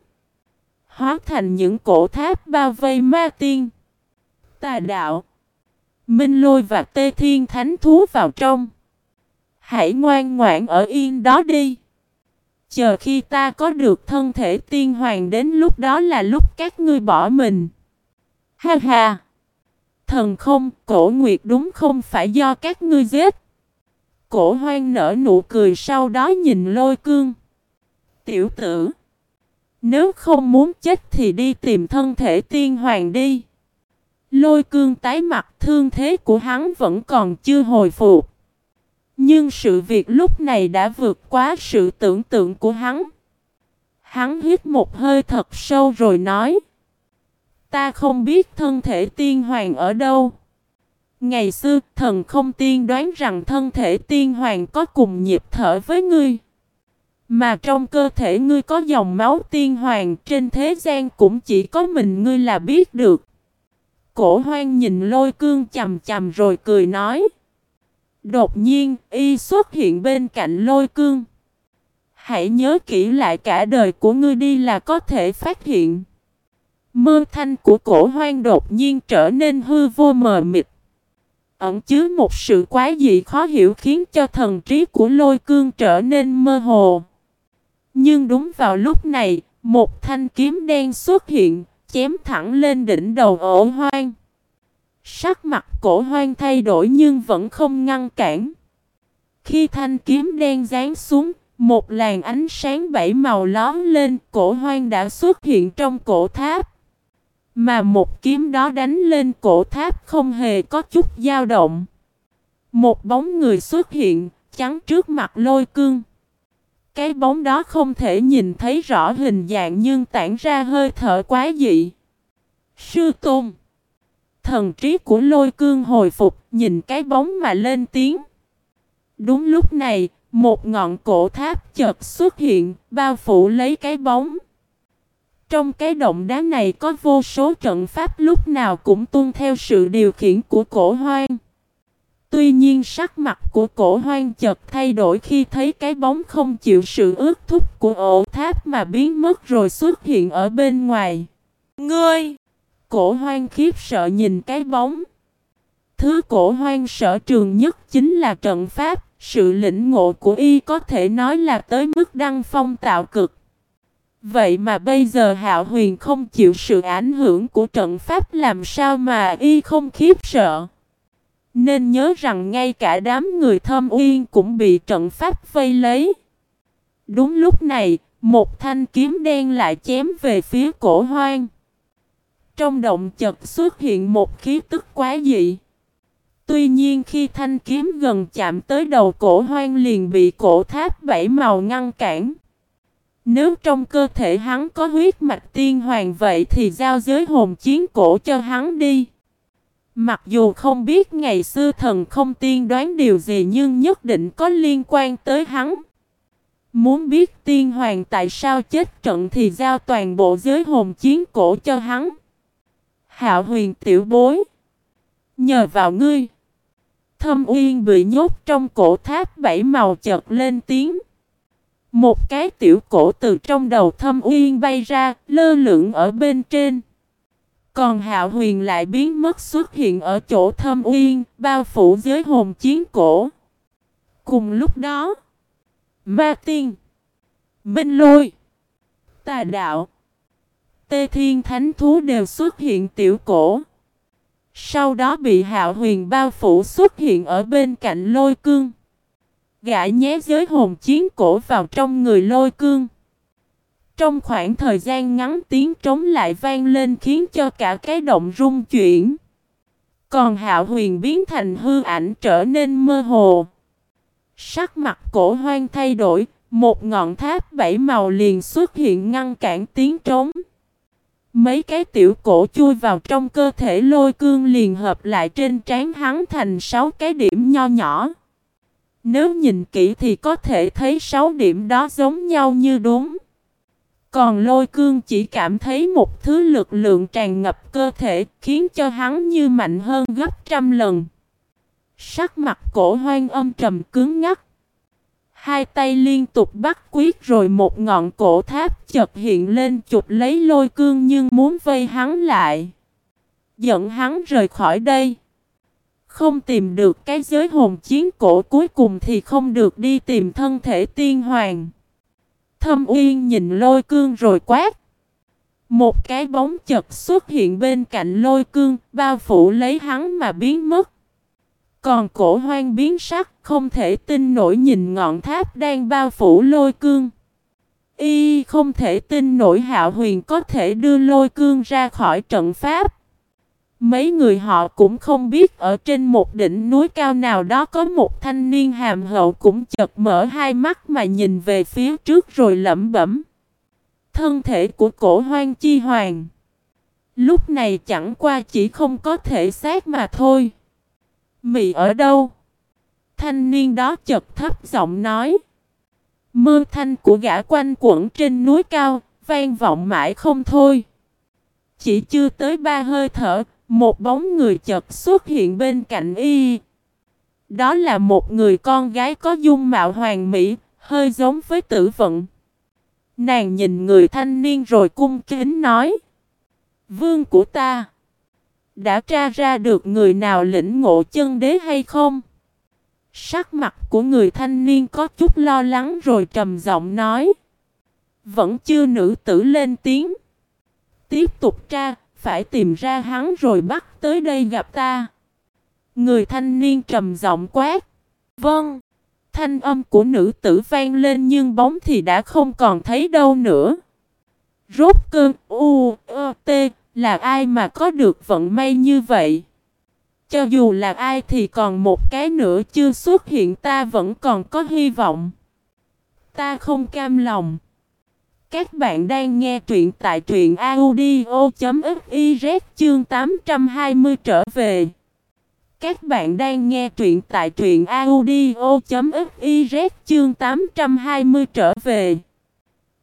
Hóa thành những cổ tháp bao vây ma tiên. Tà đạo. Minh lôi và tê thiên thánh thú vào trong. Hãy ngoan ngoãn ở yên đó đi. Chờ khi ta có được thân thể tiên hoàng đến lúc đó là lúc các ngươi bỏ mình. Ha ha! Thần không, cổ nguyệt đúng không phải do các ngươi giết. Cổ hoang nở nụ cười sau đó nhìn lôi cương. Tiểu tử! Nếu không muốn chết thì đi tìm thân thể tiên hoàng đi. Lôi cương tái mặt thương thế của hắn vẫn còn chưa hồi phục. Nhưng sự việc lúc này đã vượt quá sự tưởng tượng của hắn. Hắn hít một hơi thật sâu rồi nói. Ta không biết thân thể tiên hoàng ở đâu. Ngày xưa, thần không tiên đoán rằng thân thể tiên hoàng có cùng nhịp thở với ngươi. Mà trong cơ thể ngươi có dòng máu tiên hoàng, trên thế gian cũng chỉ có mình ngươi là biết được. Cổ hoang nhìn lôi cương chầm chầm rồi cười nói. Đột nhiên, y xuất hiện bên cạnh lôi cương. Hãy nhớ kỹ lại cả đời của ngươi đi là có thể phát hiện. Mơ thanh của cổ hoang đột nhiên trở nên hư vô mờ mịt. Ẩn chứa một sự quái dị khó hiểu khiến cho thần trí của lôi cương trở nên mơ hồ. Nhưng đúng vào lúc này, một thanh kiếm đen xuất hiện, chém thẳng lên đỉnh đầu ổ hoang. Sắc mặt cổ hoang thay đổi nhưng vẫn không ngăn cản. Khi thanh kiếm đen rán xuống, một làn ánh sáng bảy màu lón lên, cổ hoang đã xuất hiện trong cổ tháp. Mà một kiếm đó đánh lên cổ tháp không hề có chút dao động. Một bóng người xuất hiện, chắn trước mặt lôi cương. Cái bóng đó không thể nhìn thấy rõ hình dạng nhưng tản ra hơi thở quá dị. Sư Tôn Thần trí của lôi cương hồi phục, nhìn cái bóng mà lên tiếng. Đúng lúc này, một ngọn cổ tháp chợt xuất hiện, bao phủ lấy cái bóng. Trong cái động đá này có vô số trận pháp lúc nào cũng tuân theo sự điều khiển của cổ hoang. Tuy nhiên sắc mặt của cổ hoang chợt thay đổi khi thấy cái bóng không chịu sự ước thúc của ổ tháp mà biến mất rồi xuất hiện ở bên ngoài. Ngươi! Cổ hoang khiếp sợ nhìn cái bóng. Thứ cổ hoang sở trường nhất chính là trận pháp, sự lĩnh ngộ của y có thể nói là tới mức đăng phong tạo cực. Vậy mà bây giờ Hạo Huyền không chịu sự ảnh hưởng của trận pháp làm sao mà y không khiếp sợ. Nên nhớ rằng ngay cả đám người thâm uyên cũng bị trận pháp vây lấy. Đúng lúc này, một thanh kiếm đen lại chém về phía cổ hoang. Trong động chật xuất hiện một khí tức quá dị. Tuy nhiên khi thanh kiếm gần chạm tới đầu cổ hoang liền bị cổ tháp bảy màu ngăn cản. Nếu trong cơ thể hắn có huyết mạch tiên hoàng vậy thì giao giới hồn chiến cổ cho hắn đi. Mặc dù không biết ngày xưa thần không tiên đoán điều gì nhưng nhất định có liên quan tới hắn. Muốn biết tiên hoàng tại sao chết trận thì giao toàn bộ giới hồn chiến cổ cho hắn. Hạo huyền tiểu bối. Nhờ vào ngươi. Thâm uyên bị nhốt trong cổ tháp bảy màu chợt lên tiếng. Một cái tiểu cổ từ trong đầu thâm uyên bay ra, lơ lửng ở bên trên. Còn hạo huyền lại biến mất xuất hiện ở chỗ thâm uyên, bao phủ giới hồn chiến cổ. Cùng lúc đó, ma tiên, minh lôi, tà đạo, tê thiên thánh thú đều xuất hiện tiểu cổ. Sau đó bị hạo huyền bao phủ xuất hiện ở bên cạnh lôi cương. Gã nhé giới hồn chiến cổ vào trong người lôi cương. Trong khoảng thời gian ngắn tiếng trống lại vang lên khiến cho cả cái động rung chuyển. Còn hạo huyền biến thành hư ảnh trở nên mơ hồ. Sắc mặt cổ hoang thay đổi, một ngọn tháp bảy màu liền xuất hiện ngăn cản tiếng trống. Mấy cái tiểu cổ chui vào trong cơ thể lôi cương liền hợp lại trên trán hắn thành sáu cái điểm nho nhỏ. Nếu nhìn kỹ thì có thể thấy sáu điểm đó giống nhau như đúng. Còn lôi cương chỉ cảm thấy một thứ lực lượng tràn ngập cơ thể khiến cho hắn như mạnh hơn gấp trăm lần. Sắc mặt cổ hoang âm trầm cứng ngắc. Hai tay liên tục bắt quyết rồi một ngọn cổ tháp chợt hiện lên chụp lấy lôi cương nhưng muốn vây hắn lại. Dẫn hắn rời khỏi đây. Không tìm được cái giới hồn chiến cổ cuối cùng thì không được đi tìm thân thể tiên hoàng. Thâm Uyên nhìn lôi cương rồi quát. Một cái bóng chật xuất hiện bên cạnh lôi cương, bao phủ lấy hắn mà biến mất. Còn cổ hoang biến sắc, không thể tin nổi nhìn ngọn tháp đang bao phủ lôi cương. Y không thể tin nổi hạo huyền có thể đưa lôi cương ra khỏi trận pháp. Mấy người họ cũng không biết ở trên một đỉnh núi cao nào đó có một thanh niên hàm hậu cũng chật mở hai mắt mà nhìn về phía trước rồi lẩm bẩm. Thân thể của cổ hoang chi hoàng. Lúc này chẳng qua chỉ không có thể xác mà thôi. Mị ở đâu? Thanh niên đó chật thấp giọng nói. Mưa thanh của gã quanh quẩn trên núi cao, vang vọng mãi không thôi. Chỉ chưa tới ba hơi thở, một bóng người chợt xuất hiện bên cạnh y. Đó là một người con gái có dung mạo hoàng mỹ, hơi giống với tử vận. Nàng nhìn người thanh niên rồi cung kính nói. Vương của ta, đã tra ra được người nào lĩnh ngộ chân đế hay không? Sắc mặt của người thanh niên có chút lo lắng rồi trầm giọng nói. Vẫn chưa nữ tử lên tiếng. Tiếp tục tra, phải tìm ra hắn rồi bắt tới đây gặp ta. Người thanh niên trầm giọng quát. Vâng. Thanh âm của nữ tử vang lên nhưng bóng thì đã không còn thấy đâu nữa. Rốt cơn U, Ơ, T là ai mà có được vận may như vậy? Cho dù là ai thì còn một cái nữa chưa xuất hiện ta vẫn còn có hy vọng. Ta không cam lòng. Các bạn đang nghe truyện tại truyện audio.fiz chương 820 trở về. Các bạn đang nghe truyện tại truyện audio.fiz chương 820 trở về.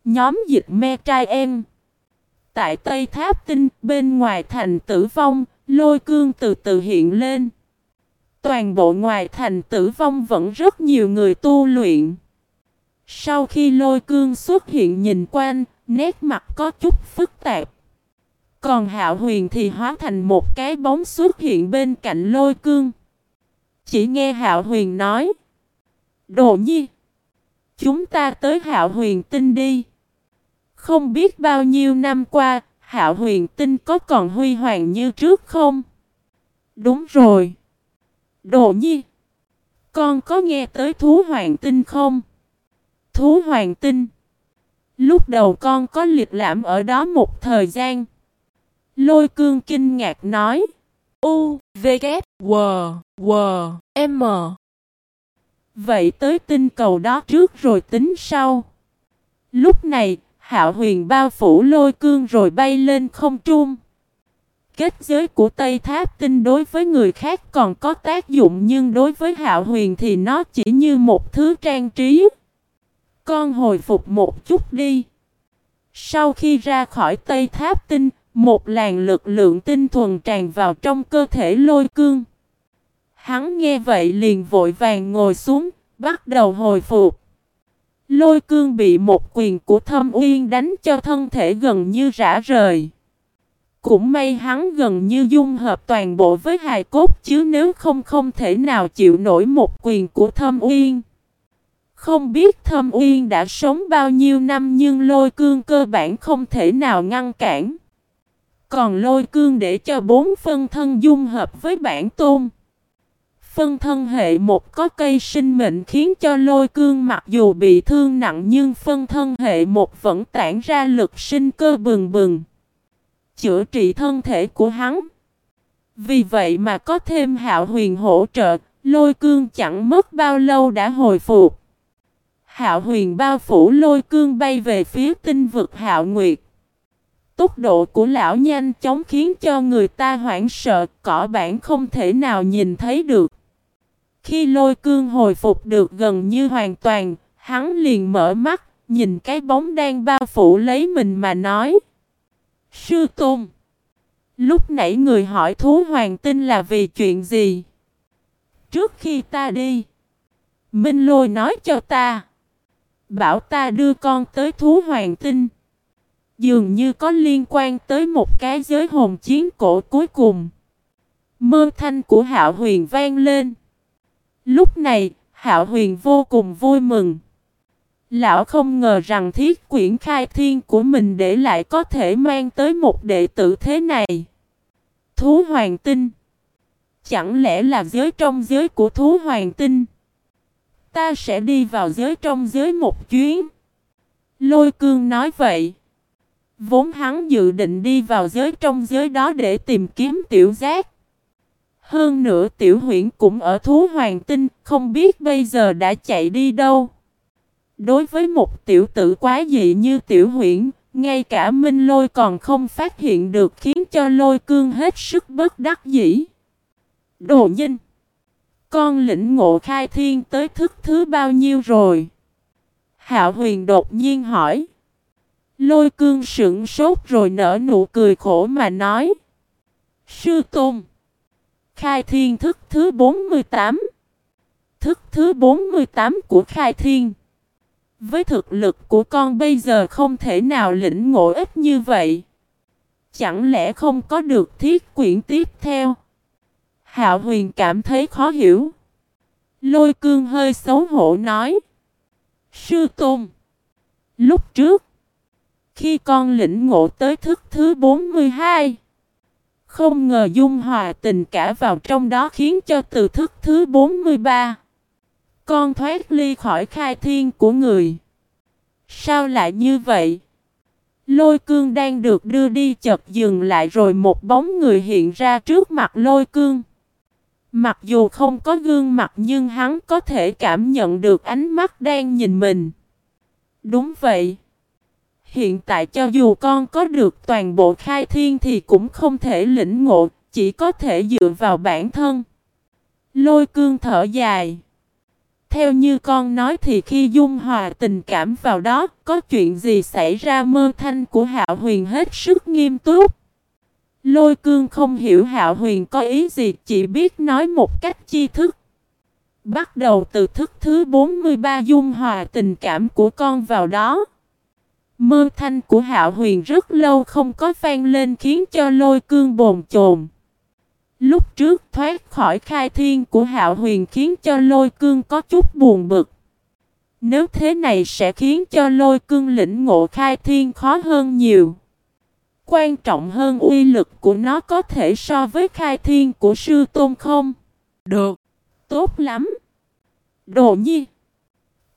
Nhóm dịch me trai em. Tại Tây Tháp Tinh, bên ngoài thành tử vong, lôi cương từ từ hiện lên. Toàn bộ ngoài thành tử vong vẫn rất nhiều người tu luyện. Sau khi lôi cương xuất hiện nhìn quanh, nét mặt có chút phức tạp. Còn hạo huyền thì hóa thành một cái bóng xuất hiện bên cạnh lôi cương. Chỉ nghe hạo huyền nói. Đồ nhi. Chúng ta tới hạo huyền tinh đi. Không biết bao nhiêu năm qua, hạo huyền tinh có còn huy hoàng như trước không? Đúng rồi. Đồ nhi. Con có nghe tới thú hoàng tinh không? Thú hoàng tinh. Lúc đầu con có liệt lãm ở đó một thời gian. Lôi cương kinh ngạc nói. U, V, K, W, W, M. Vậy tới tinh cầu đó trước rồi tính sau. Lúc này, hạo huyền bao phủ lôi cương rồi bay lên không trung. Kết giới của Tây Tháp tinh đối với người khác còn có tác dụng nhưng đối với hạo huyền thì nó chỉ như một thứ trang trí. Con hồi phục một chút đi. Sau khi ra khỏi Tây Tháp tinh, một làn lực lượng tinh thuần tràn vào trong cơ thể lôi cương. Hắn nghe vậy liền vội vàng ngồi xuống, bắt đầu hồi phục. Lôi cương bị một quyền của thâm uyên đánh cho thân thể gần như rã rời. Cũng may hắn gần như dung hợp toàn bộ với hài cốt chứ nếu không không thể nào chịu nổi một quyền của thâm uyên. Không biết thâm uyên đã sống bao nhiêu năm nhưng lôi cương cơ bản không thể nào ngăn cản. Còn lôi cương để cho bốn phân thân dung hợp với bản tôn. Phân thân hệ một có cây sinh mệnh khiến cho lôi cương mặc dù bị thương nặng nhưng phân thân hệ một vẫn tản ra lực sinh cơ bừng bừng. Chữa trị thân thể của hắn. Vì vậy mà có thêm hạo huyền hỗ trợ, lôi cương chẳng mất bao lâu đã hồi phục. Hạo huyền bao phủ lôi cương bay về phía tinh vực hạo nguyệt. Tốc độ của lão nhanh chóng khiến cho người ta hoảng sợ, cỏ bản không thể nào nhìn thấy được. Khi lôi cương hồi phục được gần như hoàn toàn, hắn liền mở mắt, nhìn cái bóng đang bao phủ lấy mình mà nói. Sư Tôn! Lúc nãy người hỏi thú hoàng tinh là vì chuyện gì? Trước khi ta đi, Minh Lôi nói cho ta. Bảo ta đưa con tới thú hoàng tinh. Dường như có liên quan tới một cái giới hồn chiến cổ cuối cùng. Mơ thanh của hạo huyền vang lên. Lúc này, hạo huyền vô cùng vui mừng. Lão không ngờ rằng thiết quyển khai thiên của mình để lại có thể mang tới một đệ tử thế này. Thú hoàng tinh. Chẳng lẽ là giới trong giới của thú hoàng tinh? Ta sẽ đi vào giới trong giới một chuyến. Lôi cương nói vậy. Vốn hắn dự định đi vào giới trong giới đó để tìm kiếm tiểu giác. Hơn nữa tiểu huyển cũng ở thú hoàng tinh, không biết bây giờ đã chạy đi đâu. Đối với một tiểu tử quá dị như tiểu huyển, ngay cả minh lôi còn không phát hiện được khiến cho lôi cương hết sức bất đắc dĩ. Đồ nhân! Con lĩnh ngộ khai thiên tới thức thứ bao nhiêu rồi? Hạo huyền đột nhiên hỏi. Lôi cương sững sốt rồi nở nụ cười khổ mà nói. Sư Tôn! Khai thiên thức thứ 48 Thức thứ 48 của khai thiên. Với thực lực của con bây giờ không thể nào lĩnh ngộ ít như vậy. Chẳng lẽ không có được thiết quyển tiếp theo? Hạo huyền cảm thấy khó hiểu. Lôi cương hơi xấu hổ nói. Sư Tôn, Lúc trước, Khi con lĩnh ngộ tới thức thứ 42 không ngờ dung hòa tình cả vào trong đó khiến cho từ thức thứ 43. Con thoát ly khỏi khai thiên của người. Sao lại như vậy? Lôi cương đang được đưa đi chợt dừng lại rồi một bóng người hiện ra trước mặt lôi cương. Mặc dù không có gương mặt nhưng hắn có thể cảm nhận được ánh mắt đang nhìn mình. Đúng vậy. Hiện tại cho dù con có được toàn bộ khai thiên thì cũng không thể lĩnh ngộ, chỉ có thể dựa vào bản thân. Lôi cương thở dài. Theo như con nói thì khi dung hòa tình cảm vào đó, có chuyện gì xảy ra mơ thanh của Hạo Huyền hết sức nghiêm túc. Lôi cương không hiểu Hạo Huyền có ý gì, chỉ biết nói một cách chi thức. Bắt đầu từ thức thứ 43 dung hòa tình cảm của con vào đó. Mơ thanh của Hạo Huyền rất lâu không có vang lên khiến cho lôi cương bồn chồn. Lúc trước thoát khỏi khai thiên của Hạo Huyền khiến cho lôi cương có chút buồn bực. Nếu thế này sẽ khiến cho lôi cương lĩnh ngộ khai thiên khó hơn nhiều. Quan trọng hơn uy lực của nó có thể so với khai thiên của sư tôn không? Được. Tốt lắm. Đồ nhi.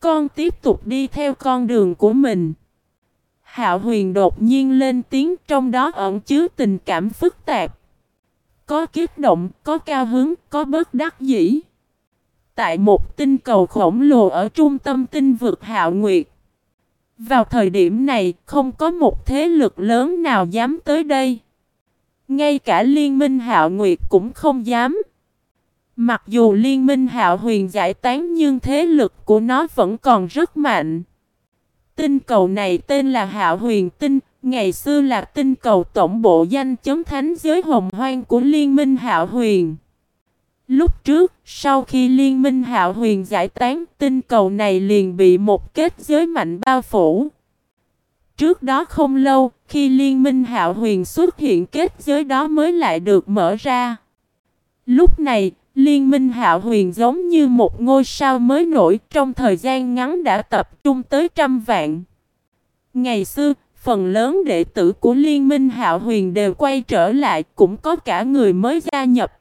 Con tiếp tục đi theo con đường của mình. Hạo huyền đột nhiên lên tiếng trong đó ẩn chứa tình cảm phức tạp. Có kiếp động, có cao hứng, có bất đắc dĩ. Tại một tinh cầu khổng lồ ở trung tâm tinh vực Hạo Nguyệt. Vào thời điểm này, không có một thế lực lớn nào dám tới đây. Ngay cả liên minh Hạo Nguyệt cũng không dám. Mặc dù liên minh Hạo Huyền giải tán nhưng thế lực của nó vẫn còn rất mạnh. Tinh cầu này tên là Hạo Huyền Tinh, ngày xưa là tinh cầu tổng bộ danh chấm thánh giới hồng hoang của Liên minh Hạo Huyền. Lúc trước, sau khi Liên minh Hạo Huyền giải tán, tinh cầu này liền bị một kết giới mạnh bao phủ. Trước đó không lâu, khi Liên minh Hạo Huyền xuất hiện kết giới đó mới lại được mở ra. Lúc này, Liên minh hạo huyền giống như một ngôi sao mới nổi trong thời gian ngắn đã tập trung tới trăm vạn. Ngày xưa, phần lớn đệ tử của Liên minh hạo huyền đều quay trở lại cũng có cả người mới gia nhập.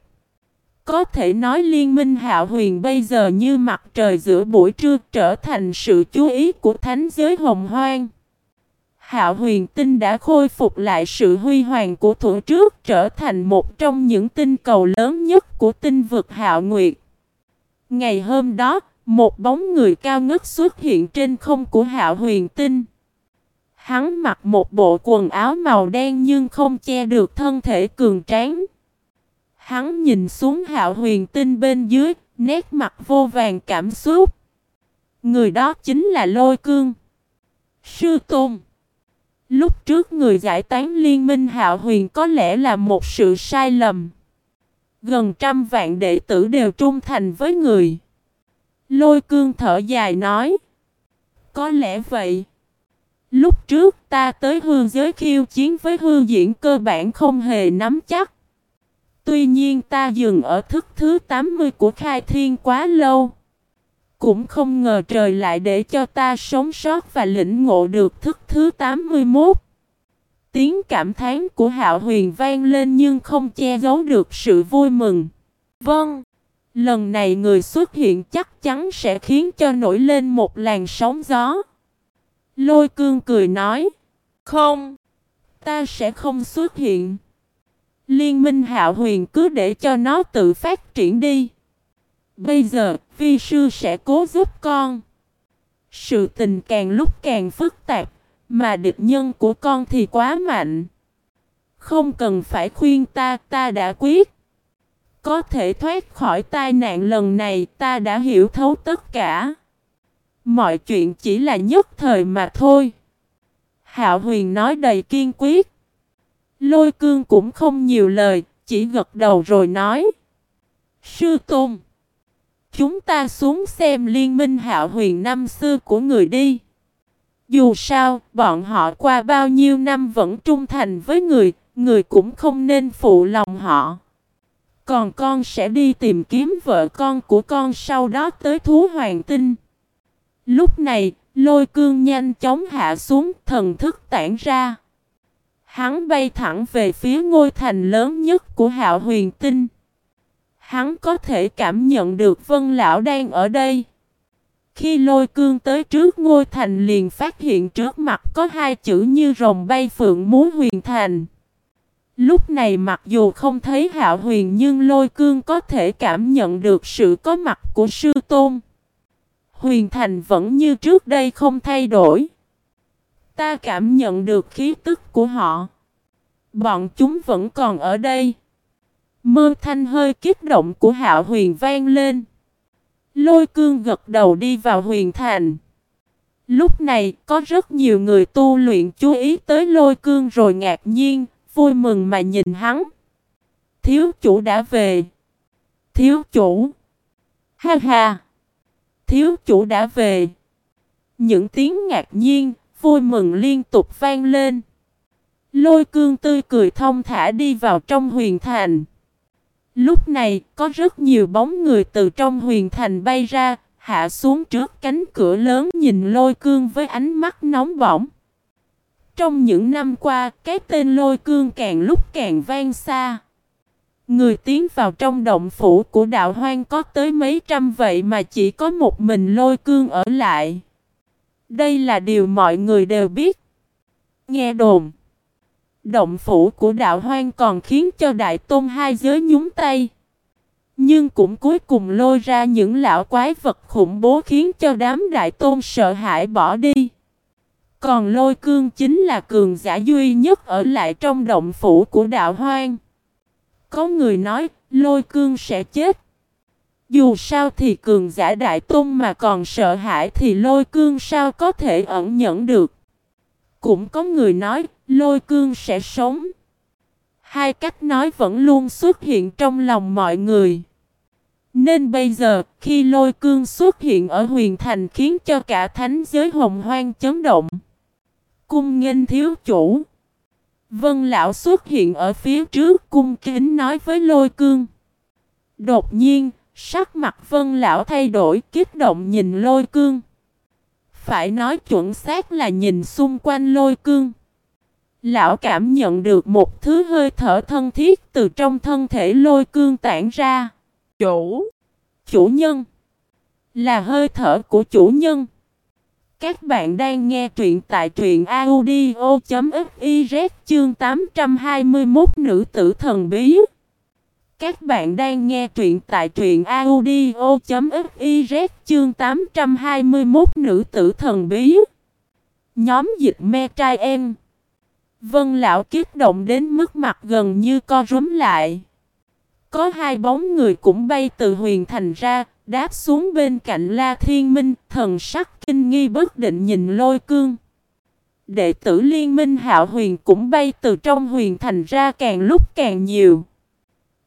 Có thể nói Liên minh hạo huyền bây giờ như mặt trời giữa buổi trưa trở thành sự chú ý của thánh giới hồng hoang. Hạo huyền tinh đã khôi phục lại sự huy hoàng của thủ trước trở thành một trong những tinh cầu lớn nhất của tinh vực hạo nguyệt. Ngày hôm đó, một bóng người cao ngất xuất hiện trên không của hạo huyền tinh. Hắn mặc một bộ quần áo màu đen nhưng không che được thân thể cường tráng. Hắn nhìn xuống hạo huyền tinh bên dưới, nét mặt vô vàng cảm xúc. Người đó chính là Lôi Cương. Sư Tôn Lúc trước người giải tán liên minh hạo huyền có lẽ là một sự sai lầm. Gần trăm vạn đệ tử đều trung thành với người. Lôi cương thở dài nói. Có lẽ vậy. Lúc trước ta tới hương giới khiêu chiến với hương diễn cơ bản không hề nắm chắc. Tuy nhiên ta dừng ở thức thứ 80 của khai thiên quá lâu. Cũng không ngờ trời lại để cho ta sống sót và lĩnh ngộ được thức thứ 81. Tiếng cảm thán của Hạo Huyền vang lên nhưng không che giấu được sự vui mừng. Vâng, lần này người xuất hiện chắc chắn sẽ khiến cho nổi lên một làn sóng gió. Lôi cương cười nói, không, ta sẽ không xuất hiện. Liên minh Hạo Huyền cứ để cho nó tự phát triển đi. Bây giờ, vi sư sẽ cố giúp con. Sự tình càng lúc càng phức tạp, mà địch nhân của con thì quá mạnh. Không cần phải khuyên ta, ta đã quyết. Có thể thoát khỏi tai nạn lần này, ta đã hiểu thấu tất cả. Mọi chuyện chỉ là nhất thời mà thôi. Hạo huyền nói đầy kiên quyết. Lôi cương cũng không nhiều lời, chỉ gật đầu rồi nói. Sư Tôn Chúng ta xuống xem liên minh hạo huyền năm xưa của người đi. Dù sao, bọn họ qua bao nhiêu năm vẫn trung thành với người, người cũng không nên phụ lòng họ. Còn con sẽ đi tìm kiếm vợ con của con sau đó tới thú hoàng tinh. Lúc này, lôi cương nhanh chóng hạ xuống thần thức tản ra. Hắn bay thẳng về phía ngôi thành lớn nhất của hạo huyền tinh. Hắn có thể cảm nhận được vân lão đang ở đây. Khi lôi cương tới trước, ngôi thành liền phát hiện trước mặt có hai chữ như rồng bay phượng múa huyền thành. Lúc này mặc dù không thấy hạo huyền, nhưng lôi cương có thể cảm nhận được sự có mặt của sư tôn. Huyền thành vẫn như trước đây không thay đổi. Ta cảm nhận được khí tức của họ. Bọn chúng vẫn còn ở đây. Mơ thanh hơi kích động của hạo huyền vang lên. Lôi cương gật đầu đi vào huyền thành. Lúc này có rất nhiều người tu luyện chú ý tới lôi cương rồi ngạc nhiên, vui mừng mà nhìn hắn. Thiếu chủ đã về. Thiếu chủ. Ha ha. Thiếu chủ đã về. Những tiếng ngạc nhiên, vui mừng liên tục vang lên. Lôi cương tươi cười thông thả đi vào trong huyền thành. Lúc này, có rất nhiều bóng người từ trong huyền thành bay ra, hạ xuống trước cánh cửa lớn nhìn lôi cương với ánh mắt nóng bỏng. Trong những năm qua, cái tên lôi cương càng lúc càng vang xa. Người tiến vào trong động phủ của đạo hoang có tới mấy trăm vậy mà chỉ có một mình lôi cương ở lại. Đây là điều mọi người đều biết. Nghe đồn. Động phủ của đạo hoang còn khiến cho đại tôn hai giới nhúng tay. Nhưng cũng cuối cùng lôi ra những lão quái vật khủng bố khiến cho đám đại tôn sợ hãi bỏ đi. Còn lôi cương chính là cường giả duy nhất ở lại trong động phủ của đạo hoang. Có người nói, lôi cương sẽ chết. Dù sao thì cường giả đại tôn mà còn sợ hãi thì lôi cương sao có thể ẩn nhẫn được. Cũng có người nói lôi cương sẽ sống. Hai cách nói vẫn luôn xuất hiện trong lòng mọi người. Nên bây giờ, khi lôi cương xuất hiện ở huyền thành khiến cho cả thánh giới hồng hoang chấn động. Cung nghênh thiếu chủ. Vân lão xuất hiện ở phía trước cung kính nói với lôi cương. Đột nhiên, sắc mặt vân lão thay đổi kích động nhìn lôi cương. Phải nói chuẩn xác là nhìn xung quanh lôi cương. Lão cảm nhận được một thứ hơi thở thân thiết từ trong thân thể lôi cương tản ra. Chủ! Chủ nhân! Là hơi thở của chủ nhân. Các bạn đang nghe truyện tại truyện audio.fiz chương 821 nữ tử thần bí. Các bạn đang nghe truyện tại truyện audio.fiz chương 821 nữ tử thần bí. Nhóm dịch me trai em. Vân lão kiết động đến mức mặt gần như co rúm lại. Có hai bóng người cũng bay từ huyền thành ra, đáp xuống bên cạnh La Thiên Minh, thần sắc kinh nghi bất định nhìn lôi cương. Đệ tử liên minh hạo huyền cũng bay từ trong huyền thành ra càng lúc càng nhiều.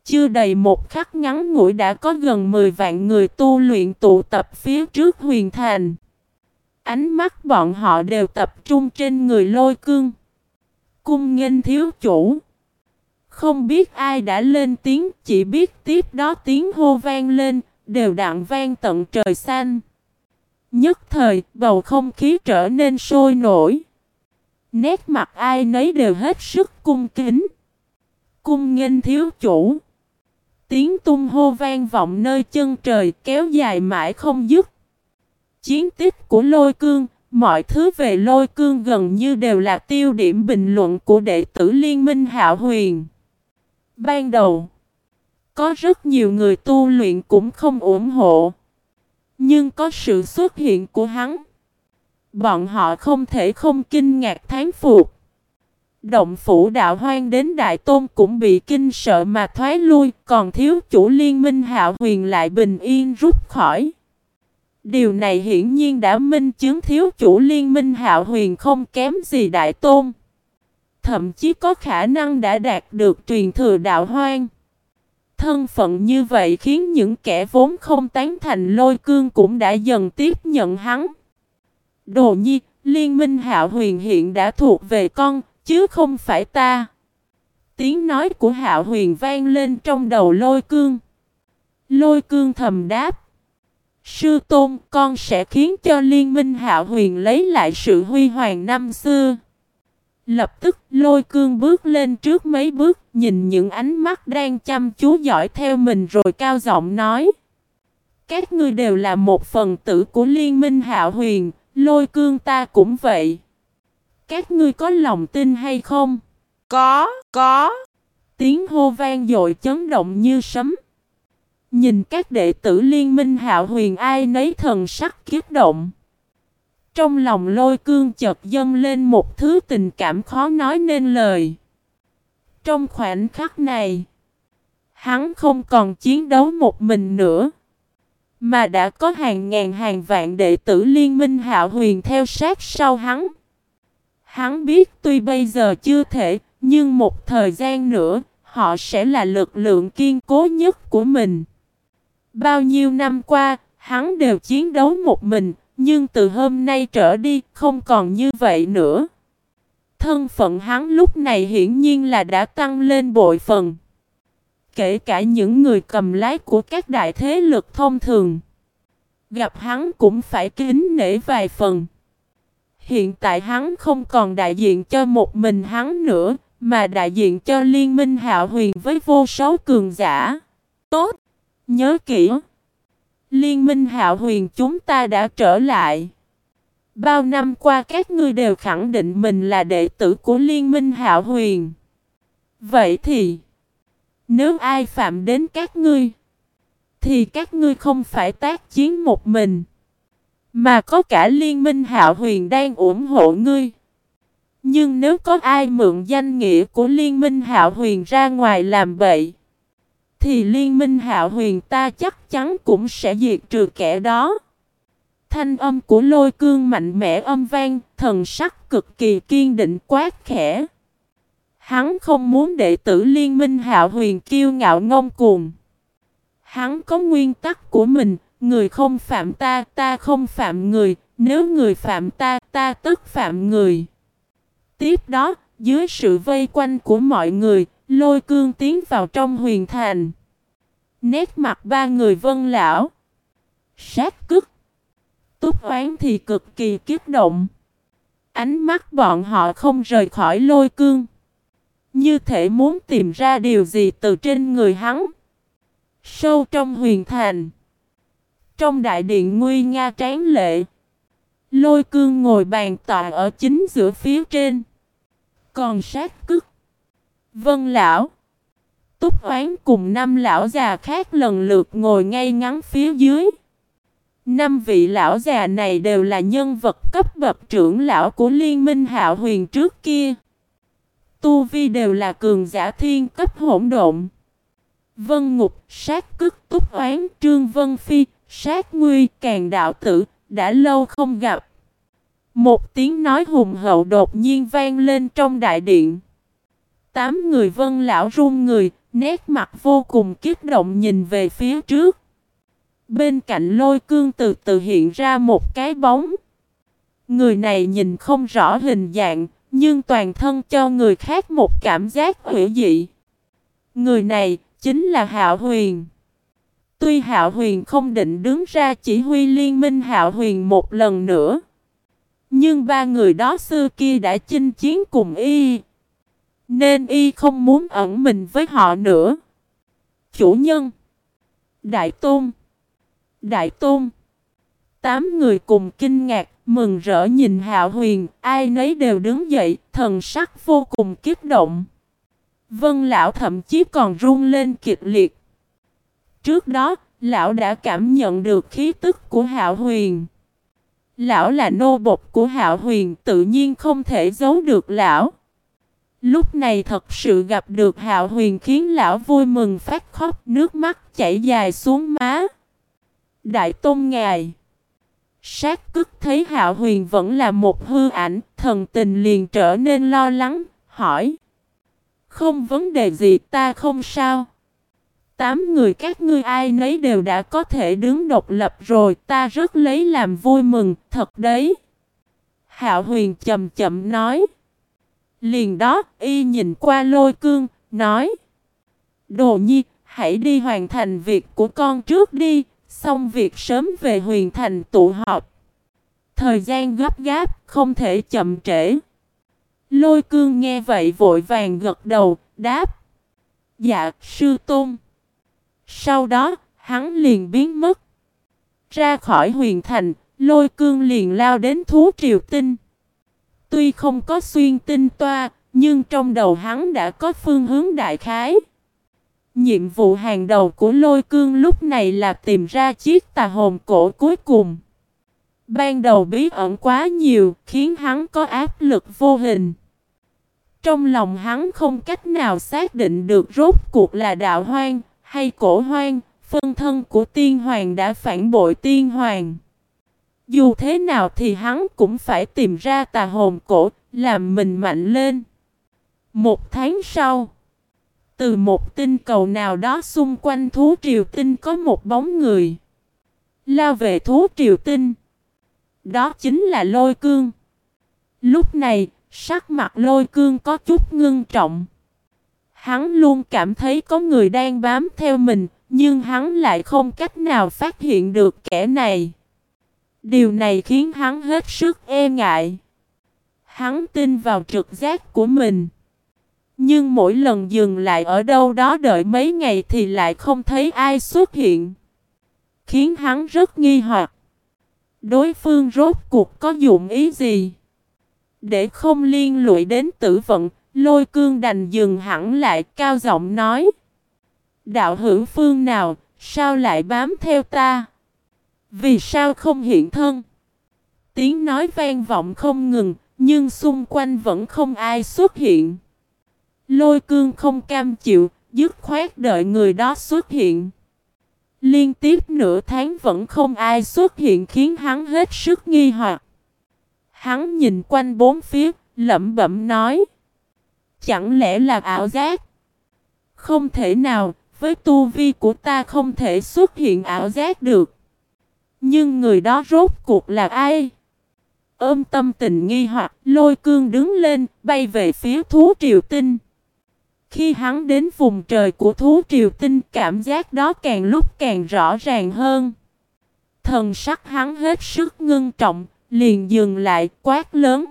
Chưa đầy một khắc ngắn ngủi đã có gần 10 vạn người tu luyện tụ tập phía trước huyền thành. Ánh mắt bọn họ đều tập trung trên người lôi cương. Cung nghênh thiếu chủ. Không biết ai đã lên tiếng, chỉ biết tiếp đó tiếng hô vang lên, đều đặn vang tận trời xanh. Nhất thời, bầu không khí trở nên sôi nổi. Nét mặt ai nấy đều hết sức cung kính. Cung nghênh thiếu chủ. Tiếng tung hô vang vọng nơi chân trời kéo dài mãi không dứt. Chiến tích của lôi cương, mọi thứ về lôi cương gần như đều là tiêu điểm bình luận của đệ tử Liên minh Hạo Huyền. Ban đầu, có rất nhiều người tu luyện cũng không ủng hộ. Nhưng có sự xuất hiện của hắn. Bọn họ không thể không kinh ngạc thán phục. Động phủ đạo hoang đến Đại Tôn cũng bị kinh sợ mà thoái lui, còn thiếu chủ liên minh hạo huyền lại bình yên rút khỏi. Điều này hiển nhiên đã minh chứng thiếu chủ liên minh hạo huyền không kém gì Đại Tôn. Thậm chí có khả năng đã đạt được truyền thừa đạo hoang. Thân phận như vậy khiến những kẻ vốn không tán thành lôi cương cũng đã dần tiếp nhận hắn. Đồ nhi, liên minh hạo huyền hiện đã thuộc về con, chứ không phải ta. Tiếng nói của hạo huyền vang lên trong đầu lôi cương. Lôi cương thầm đáp. Sư tôn con sẽ khiến cho liên minh hạo huyền lấy lại sự huy hoàng năm xưa. Lập tức lôi cương bước lên trước mấy bước, nhìn những ánh mắt đang chăm chú dõi theo mình rồi cao giọng nói. Các ngươi đều là một phần tử của liên minh hạo huyền, lôi cương ta cũng vậy. Các ngươi có lòng tin hay không? Có, có. Tiếng hô vang dội chấn động như sấm. Nhìn các đệ tử liên minh hạo huyền ai nấy thần sắc kiếp động. Trong lòng lôi cương chợt dâng lên một thứ tình cảm khó nói nên lời. Trong khoảnh khắc này, hắn không còn chiến đấu một mình nữa. Mà đã có hàng ngàn hàng vạn đệ tử liên minh hạo huyền theo sát sau hắn. Hắn biết tuy bây giờ chưa thể, nhưng một thời gian nữa, họ sẽ là lực lượng kiên cố nhất của mình. Bao nhiêu năm qua, hắn đều chiến đấu một mình, nhưng từ hôm nay trở đi, không còn như vậy nữa. Thân phận hắn lúc này hiển nhiên là đã tăng lên bội phần. Kể cả những người cầm lái của các đại thế lực thông thường. Gặp hắn cũng phải kính nể vài phần. Hiện tại hắn không còn đại diện cho một mình hắn nữa, mà đại diện cho liên minh hạo huyền với vô số cường giả. Tốt! Nhớ kỹ! Liên minh hạo huyền chúng ta đã trở lại. Bao năm qua các ngươi đều khẳng định mình là đệ tử của Liên minh Hạo Huyền. Vậy thì, nếu ai phạm đến các ngươi, thì các ngươi không phải tác chiến một mình, mà có cả Liên minh Hạo Huyền đang ủng hộ ngươi. Nhưng nếu có ai mượn danh nghĩa của Liên minh Hạo Huyền ra ngoài làm bậy, thì Liên minh Hạo Huyền ta chắc chắn cũng sẽ diệt trừ kẻ đó. Thanh âm của lôi cương mạnh mẽ âm vang, thần sắc cực kỳ kiên định quát khẽ. Hắn không muốn đệ tử liên minh hạo huyền kiêu ngạo ngông cuồng. Hắn có nguyên tắc của mình, người không phạm ta, ta không phạm người, nếu người phạm ta, ta tức phạm người. Tiếp đó, dưới sự vây quanh của mọi người, lôi cương tiến vào trong huyền thành. Nét mặt ba người vân lão. Sát cức. Túc oán thì cực kỳ kiếp động. Ánh mắt bọn họ không rời khỏi lôi cương. Như thể muốn tìm ra điều gì từ trên người hắn. Sâu trong huyền thành. Trong đại điện nguy nga tráng lệ. Lôi cương ngồi bàn tọa ở chính giữa phía trên. Còn sát cức. Vân lão. Túc oán cùng năm lão già khác lần lượt ngồi ngay ngắn phía dưới. Năm vị lão già này đều là nhân vật cấp bậc trưởng lão của Liên minh Hạo Huyền trước kia. Tu Vi đều là cường giả thiên cấp hỗn độn. Vân Ngục, sát cức túc oán, Trương Vân Phi, sát nguy, càng đạo tử, đã lâu không gặp. Một tiếng nói hùng hậu đột nhiên vang lên trong đại điện. Tám người vân lão run người, nét mặt vô cùng kích động nhìn về phía trước. Bên cạnh lôi cương từ từ hiện ra một cái bóng. Người này nhìn không rõ hình dạng, nhưng toàn thân cho người khác một cảm giác hủy dị. Người này chính là Hạo Huyền. Tuy Hạo Huyền không định đứng ra chỉ huy liên minh Hạo Huyền một lần nữa. Nhưng ba người đó xưa kia đã chinh chiến cùng y. Nên y không muốn ẩn mình với họ nữa. Chủ nhân Đại Tôn Đại Tôn Tám người cùng kinh ngạc, mừng rỡ nhìn Hạo Huyền, ai nấy đều đứng dậy, thần sắc vô cùng kiếp động. Vân lão thậm chí còn run lên kịch liệt. Trước đó, lão đã cảm nhận được khí tức của Hạo Huyền. Lão là nô bộc của Hạo Huyền, tự nhiên không thể giấu được lão. Lúc này thật sự gặp được Hạo Huyền khiến lão vui mừng phát khóc, nước mắt chảy dài xuống má. Đại Tôn Ngài! Sát cức thấy Hạo Huyền vẫn là một hư ảnh, thần tình liền trở nên lo lắng, hỏi. Không vấn đề gì ta không sao. Tám người các ngươi ai nấy đều đã có thể đứng độc lập rồi Ta rất lấy làm vui mừng, thật đấy. Hạo huyền chậm chậm nói. Liền đó y nhìn qua lôi cương, nói Đồ nhi, hãy đi hoàn thành việc của con trước đi Xong việc sớm về huyền thành tụ họp. Thời gian gấp gáp, không thể chậm trễ. Lôi cương nghe vậy vội vàng gật đầu, đáp. Dạ, sư tôn. Sau đó, hắn liền biến mất. Ra khỏi huyền thành, lôi cương liền lao đến thú triều tinh. Tuy không có xuyên tinh toa, Nhưng trong đầu hắn đã có phương hướng đại khái. Nhiệm vụ hàng đầu của lôi cương lúc này là tìm ra chiếc tà hồn cổ cuối cùng. Ban đầu bí ẩn quá nhiều, khiến hắn có áp lực vô hình. Trong lòng hắn không cách nào xác định được rốt cuộc là đạo hoang hay cổ hoang, phân thân của tiên hoàng đã phản bội tiên hoàng. Dù thế nào thì hắn cũng phải tìm ra tà hồn cổ, làm mình mạnh lên. Một tháng sau, từ một tinh cầu nào đó xung quanh thú triều tinh có một bóng người. Lao về thú triều tinh. Đó chính là lôi cương. Lúc này, sắc mặt lôi cương có chút ngưng trọng. Hắn luôn cảm thấy có người đang bám theo mình, nhưng hắn lại không cách nào phát hiện được kẻ này. Điều này khiến hắn hết sức e ngại. Hắn tin vào trực giác của mình. Nhưng mỗi lần dừng lại ở đâu đó đợi mấy ngày thì lại không thấy ai xuất hiện. Khiến hắn rất nghi hoặc. Đối phương rốt cuộc có dụng ý gì? Để không liên lụy đến tử vận, lôi cương đành dừng hẳn lại cao giọng nói. Đạo hữu phương nào, sao lại bám theo ta? Vì sao không hiện thân? Tiếng nói vang vọng không ngừng, nhưng xung quanh vẫn không ai xuất hiện. Lôi cương không cam chịu, dứt khoát đợi người đó xuất hiện. Liên tiếp nửa tháng vẫn không ai xuất hiện khiến hắn hết sức nghi hoặc. Hắn nhìn quanh bốn phía, lẩm bẩm nói. Chẳng lẽ là ảo giác? Không thể nào, với tu vi của ta không thể xuất hiện ảo giác được. Nhưng người đó rốt cuộc là ai? Ôm tâm tình nghi hoặc, lôi cương đứng lên, bay về phía thú triều tinh. Khi hắn đến vùng trời của thú triều tinh, cảm giác đó càng lúc càng rõ ràng hơn. Thần sắc hắn hết sức ngưng trọng, liền dừng lại quát lớn.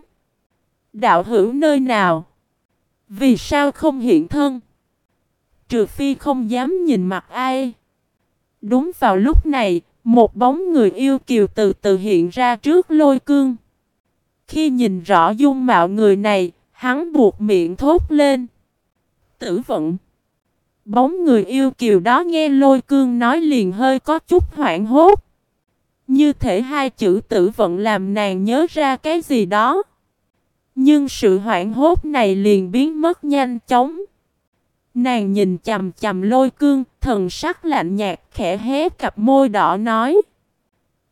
Đạo hữu nơi nào? Vì sao không hiện thân? Trừ phi không dám nhìn mặt ai. Đúng vào lúc này, một bóng người yêu kiều từ từ hiện ra trước lôi cương. Khi nhìn rõ dung mạo người này, hắn buộc miệng thốt lên. Tử vận. Bóng người yêu kiều đó nghe lôi cương nói liền hơi có chút hoảng hốt. Như thể hai chữ tử vận làm nàng nhớ ra cái gì đó. Nhưng sự hoảng hốt này liền biến mất nhanh chóng. Nàng nhìn chầm chầm lôi cương, thần sắc lạnh nhạt khẽ hé cặp môi đỏ nói.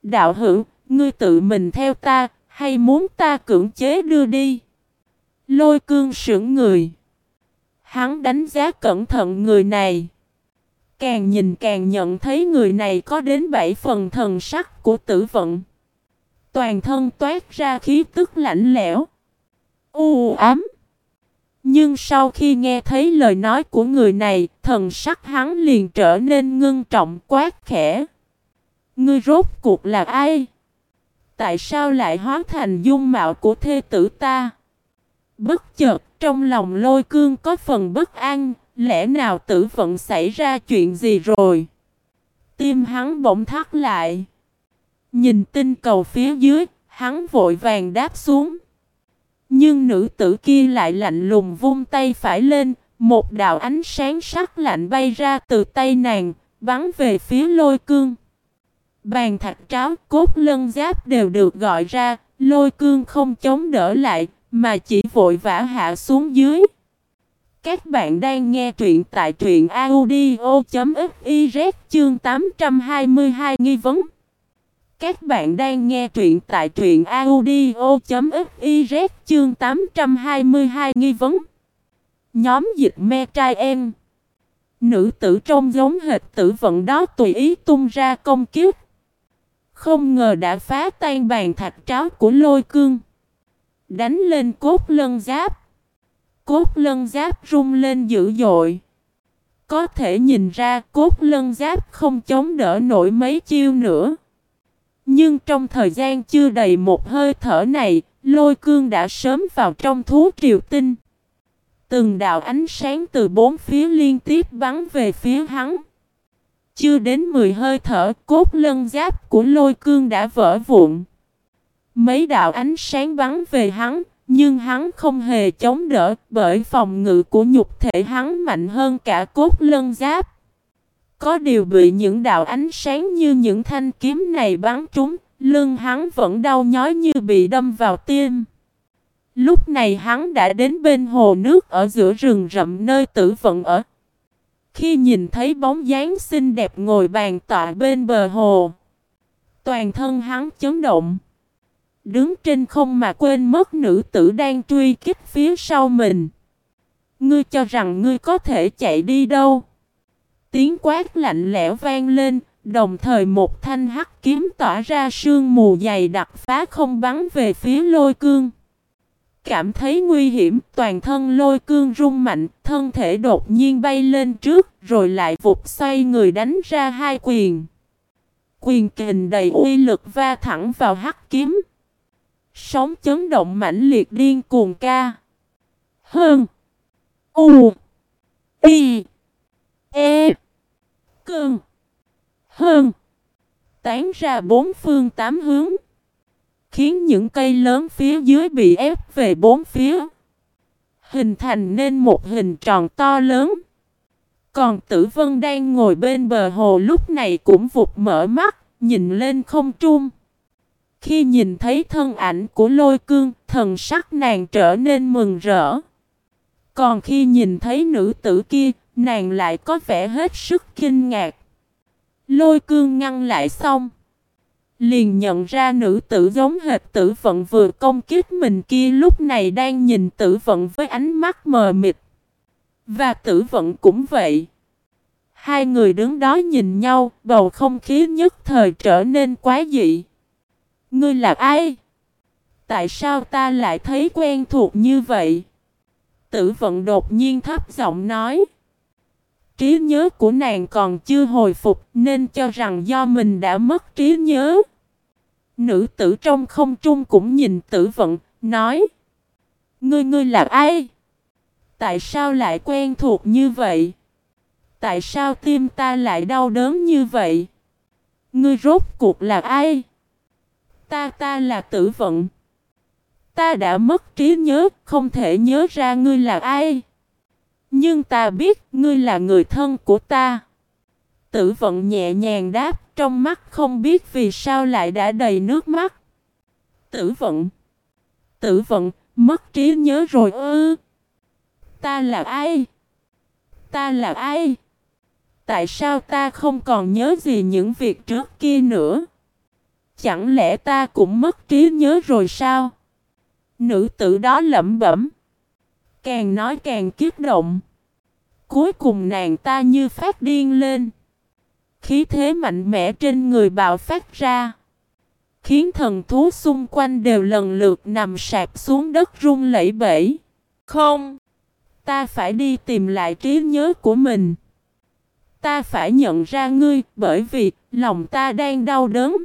Đạo hữu, ngươi tự mình theo ta, hay muốn ta cưỡng chế đưa đi? Lôi cương sững người. Hắn đánh giá cẩn thận người này. Càng nhìn càng nhận thấy người này có đến bảy phần thần sắc của tử vận. Toàn thân toát ra khí tức lạnh lẽo. U ám. Nhưng sau khi nghe thấy lời nói của người này, thần sắc hắn liền trở nên ngưng trọng quát khẽ. Ngươi rốt cuộc là ai? Tại sao lại hóa thành dung mạo của thê tử ta? Bất chợt trong lòng lôi cương có phần bất an, lẽ nào tử vận xảy ra chuyện gì rồi? Tim hắn bỗng thắt lại. Nhìn tinh cầu phía dưới, hắn vội vàng đáp xuống. Nhưng nữ tử kia lại lạnh lùng vung tay phải lên, một đạo ánh sáng sắc lạnh bay ra từ tay nàng, bắn về phía lôi cương. Bàn thạch tráo, cốt lân giáp đều được gọi ra, lôi cương không chống đỡ lại, mà chỉ vội vã hạ xuống dưới. Các bạn đang nghe truyện tại truyện audio.fiz chương 822 nghi vấn. Các bạn đang nghe truyện tại truyện audio.fiz chương 822 nghi vấn. Nhóm dịch me trai em. Nữ tử trông giống hệt tử vận đó tùy ý tung ra công kiếp. Không ngờ đã phá tan bàn thạch tráo của lôi cương. Đánh lên cốt lân giáp. Cốt lân giáp rung lên dữ dội. Có thể nhìn ra cốt lân giáp không chống đỡ nổi mấy chiêu nữa. Nhưng trong thời gian chưa đầy một hơi thở này, lôi cương đã sớm vào trong thú triều tinh. Từng đạo ánh sáng từ bốn phía liên tiếp bắn về phía hắn. Chưa đến 10 hơi thở, cốt lân giáp của lôi cương đã vỡ vụn. Mấy đạo ánh sáng bắn về hắn, Nhưng hắn không hề chống đỡ bởi phòng ngự của nhục thể hắn mạnh hơn cả cốt lân giáp. Có điều bị những đạo ánh sáng như những thanh kiếm này bắn trúng, lưng hắn vẫn đau nhói như bị đâm vào tim. Lúc này hắn đã đến bên hồ nước ở giữa rừng rậm nơi tử vận ở. Khi nhìn thấy bóng dáng xinh đẹp ngồi bàn tọa bên bờ hồ, toàn thân hắn chấn động. Đứng trên không mà quên mất nữ tử đang truy kích phía sau mình. Ngươi cho rằng ngươi có thể chạy đi đâu? Tiếng quát lạnh lẽo vang lên, đồng thời một thanh hắc kiếm tỏa ra sương mù dày đặc phá không bắn về phía lôi cương. Cảm thấy nguy hiểm, toàn thân lôi cương rung mạnh, thân thể đột nhiên bay lên trước, rồi lại vụt xoay người đánh ra hai quyền. Quyền kình đầy uy lực va thẳng vào hắc kiếm. Sóng chấn động mãnh liệt điên cuồng ca. Hơn. U. I. E cơn, Hơn. Tán ra bốn phương tám hướng. Khiến những cây lớn phía dưới bị ép về bốn phía. Hình thành nên một hình tròn to lớn. Còn tử vân đang ngồi bên bờ hồ lúc này cũng vụt mở mắt, nhìn lên không trung. Khi nhìn thấy thân ảnh của lôi cương, thần sắc nàng trở nên mừng rỡ. Còn khi nhìn thấy nữ tử kia, nàng lại có vẻ hết sức kinh ngạc. Lôi cương ngăn lại xong. Liền nhận ra nữ tử giống hệt tử vận vừa công kích mình kia lúc này đang nhìn tử vận với ánh mắt mờ mịt. Và tử vận cũng vậy. Hai người đứng đó nhìn nhau, bầu không khí nhất thời trở nên quá dị. Ngươi là ai? Tại sao ta lại thấy quen thuộc như vậy? Tử vận đột nhiên thấp giọng nói. Trí nhớ của nàng còn chưa hồi phục nên cho rằng do mình đã mất trí nhớ. Nữ tử trong không trung cũng nhìn tử vận, nói. Ngươi ngươi là ai? Tại sao lại quen thuộc như vậy? Tại sao tim ta lại đau đớn như vậy? Ngươi rốt cuộc là ai? Ta ta là tử vận. Ta đã mất trí nhớ, không thể nhớ ra ngươi là ai. Nhưng ta biết ngươi là người thân của ta. Tử vận nhẹ nhàng đáp, trong mắt không biết vì sao lại đã đầy nước mắt. Tử vận. Tử vận, mất trí nhớ rồi ư. Ta là ai? Ta là ai? Tại sao ta không còn nhớ gì những việc trước kia nữa? Chẳng lẽ ta cũng mất trí nhớ rồi sao? Nữ tử đó lẩm bẩm. Càng nói càng kiếp động. Cuối cùng nàng ta như phát điên lên. Khí thế mạnh mẽ trên người bạo phát ra. Khiến thần thú xung quanh đều lần lượt nằm sạc xuống đất run lẩy bẩy. Không! Ta phải đi tìm lại trí nhớ của mình. Ta phải nhận ra ngươi bởi vì lòng ta đang đau đớn.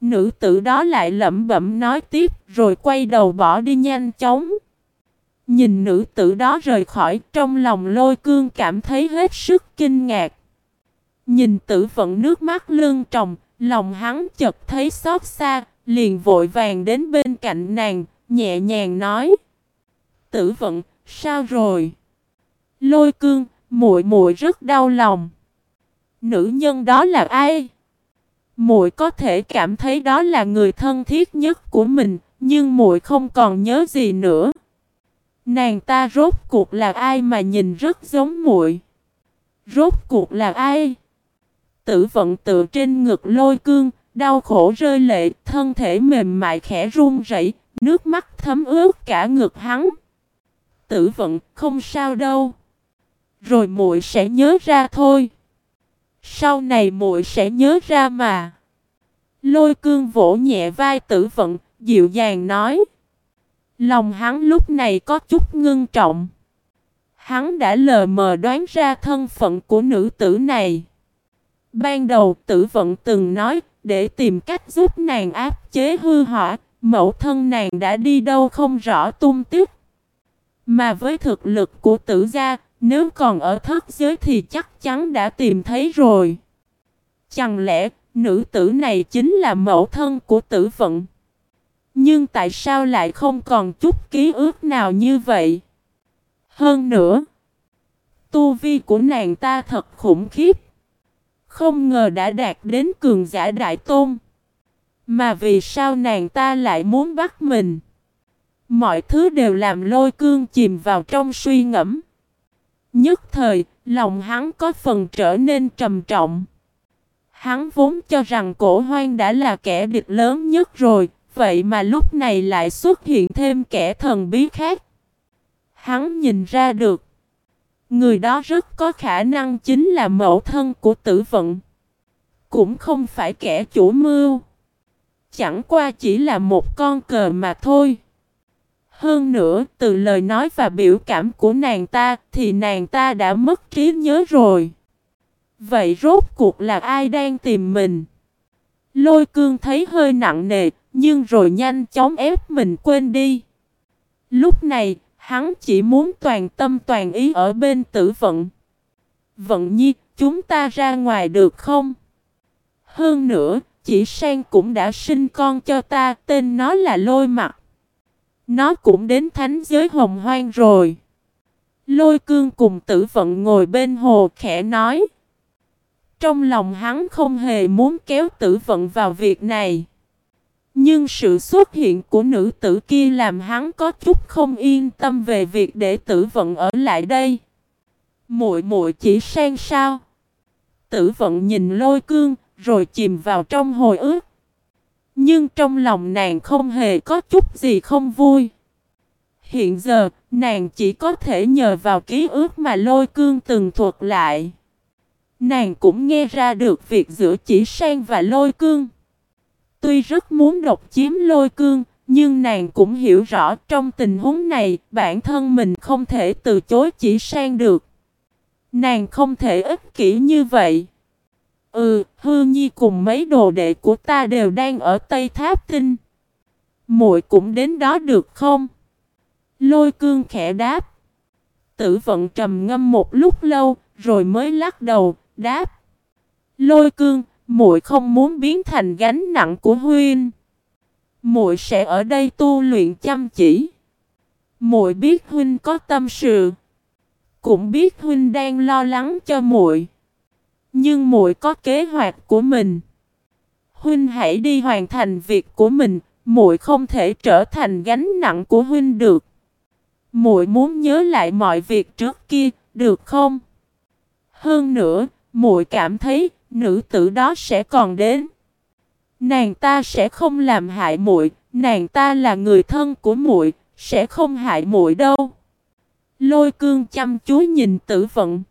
Nữ tử đó lại lẩm bẩm nói tiếp rồi quay đầu bỏ đi nhanh chóng. Nhìn nữ tử đó rời khỏi trong lòng lôi cương cảm thấy hết sức kinh ngạc. Nhìn tử vận nước mắt lưng tròng, lòng hắn chợt thấy xót xa, liền vội vàng đến bên cạnh nàng, nhẹ nhàng nói. Tử vận, sao rồi? Lôi cương, muội muội rất đau lòng. Nữ nhân đó là ai? Muội có thể cảm thấy đó là người thân thiết nhất của mình, nhưng muội không còn nhớ gì nữa. Nàng ta rốt cuộc là ai mà nhìn rất giống muội? Rốt cuộc là ai? Tử vận tự trên ngực lôi cương, đau khổ rơi lệ, thân thể mềm mại khẽ run rẩy, nước mắt thấm ướt cả ngực hắn. Tử vận, không sao đâu. Rồi muội sẽ nhớ ra thôi. Sau này muội sẽ nhớ ra mà. Lôi cương vỗ nhẹ vai tử vận, dịu dàng nói. Lòng hắn lúc này có chút ngưng trọng. Hắn đã lờ mờ đoán ra thân phận của nữ tử này. Ban đầu tử vận từng nói, để tìm cách giúp nàng áp chế hư hỏa, mẫu thân nàng đã đi đâu không rõ tung tích. Mà với thực lực của tử gia, nếu còn ở thất giới thì chắc chắn đã tìm thấy rồi. Chẳng lẽ nữ tử này chính là mẫu thân của tử vận? Nhưng tại sao lại không còn chút ký ức nào như vậy? Hơn nữa, tu vi của nàng ta thật khủng khiếp. Không ngờ đã đạt đến cường giả đại tôn. Mà vì sao nàng ta lại muốn bắt mình? Mọi thứ đều làm lôi cương chìm vào trong suy ngẫm. Nhất thời, lòng hắn có phần trở nên trầm trọng. Hắn vốn cho rằng cổ hoang đã là kẻ địch lớn nhất rồi, vậy mà lúc này lại xuất hiện thêm kẻ thần bí khác. Hắn nhìn ra được, người đó rất có khả năng chính là mẫu thân của tử vận. Cũng không phải kẻ chủ mưu. Chẳng qua chỉ là một con cờ mà thôi. Hơn nữa, từ lời nói và biểu cảm của nàng ta, thì nàng ta đã mất trí nhớ rồi. Vậy rốt cuộc là ai đang tìm mình? Lôi cương thấy hơi nặng nề, nhưng rồi nhanh chóng ép mình quên đi. Lúc này, hắn chỉ muốn toàn tâm toàn ý ở bên tử vận. Vận nhi, chúng ta ra ngoài được không? Hơn nữa, chỉ sang cũng đã sinh con cho ta, tên nó là lôi mặt. Nó cũng đến thánh giới hồng hoang rồi. Lôi cương cùng tử vận ngồi bên hồ khẽ nói. Trong lòng hắn không hề muốn kéo tử vận vào việc này. Nhưng sự xuất hiện của nữ tử kia làm hắn có chút không yên tâm về việc để tử vận ở lại đây. Muội muội chỉ sang sao? Tử vận nhìn lôi cương, rồi chìm vào trong hồi ức. Nhưng trong lòng nàng không hề có chút gì không vui. Hiện giờ, nàng chỉ có thể nhờ vào ký ức mà lôi cương từng thuật lại. Nàng cũng nghe ra được việc giữa chỉ sang và lôi cương. Tuy rất muốn độc chiếm lôi cương, nhưng nàng cũng hiểu rõ trong tình huống này bản thân mình không thể từ chối chỉ sang được. Nàng không thể ích kỷ như vậy. Ừ, hư nhi cùng mấy đồ đệ của ta đều đang ở Tây Tháp Tinh. muội cũng đến đó được không? Lôi cương khẽ đáp. Tử vận trầm ngâm một lúc lâu, rồi mới lắc đầu, đáp. Lôi cương, muội không muốn biến thành gánh nặng của huynh. Muội sẽ ở đây tu luyện chăm chỉ. Muội biết huynh có tâm sự, cũng biết huynh đang lo lắng cho muội. Nhưng muội có kế hoạch của mình. Huynh hãy đi hoàn thành việc của mình, muội không thể trở thành gánh nặng của huynh được. Muội muốn nhớ lại mọi việc trước kia, được không? Hơn nữa, muội cảm thấy nữ tử đó sẽ còn đến. Nàng ta sẽ không làm hại muội, nàng ta là người thân của muội, sẽ không hại muội đâu. Lôi cương chăm chú nhìn tử vận.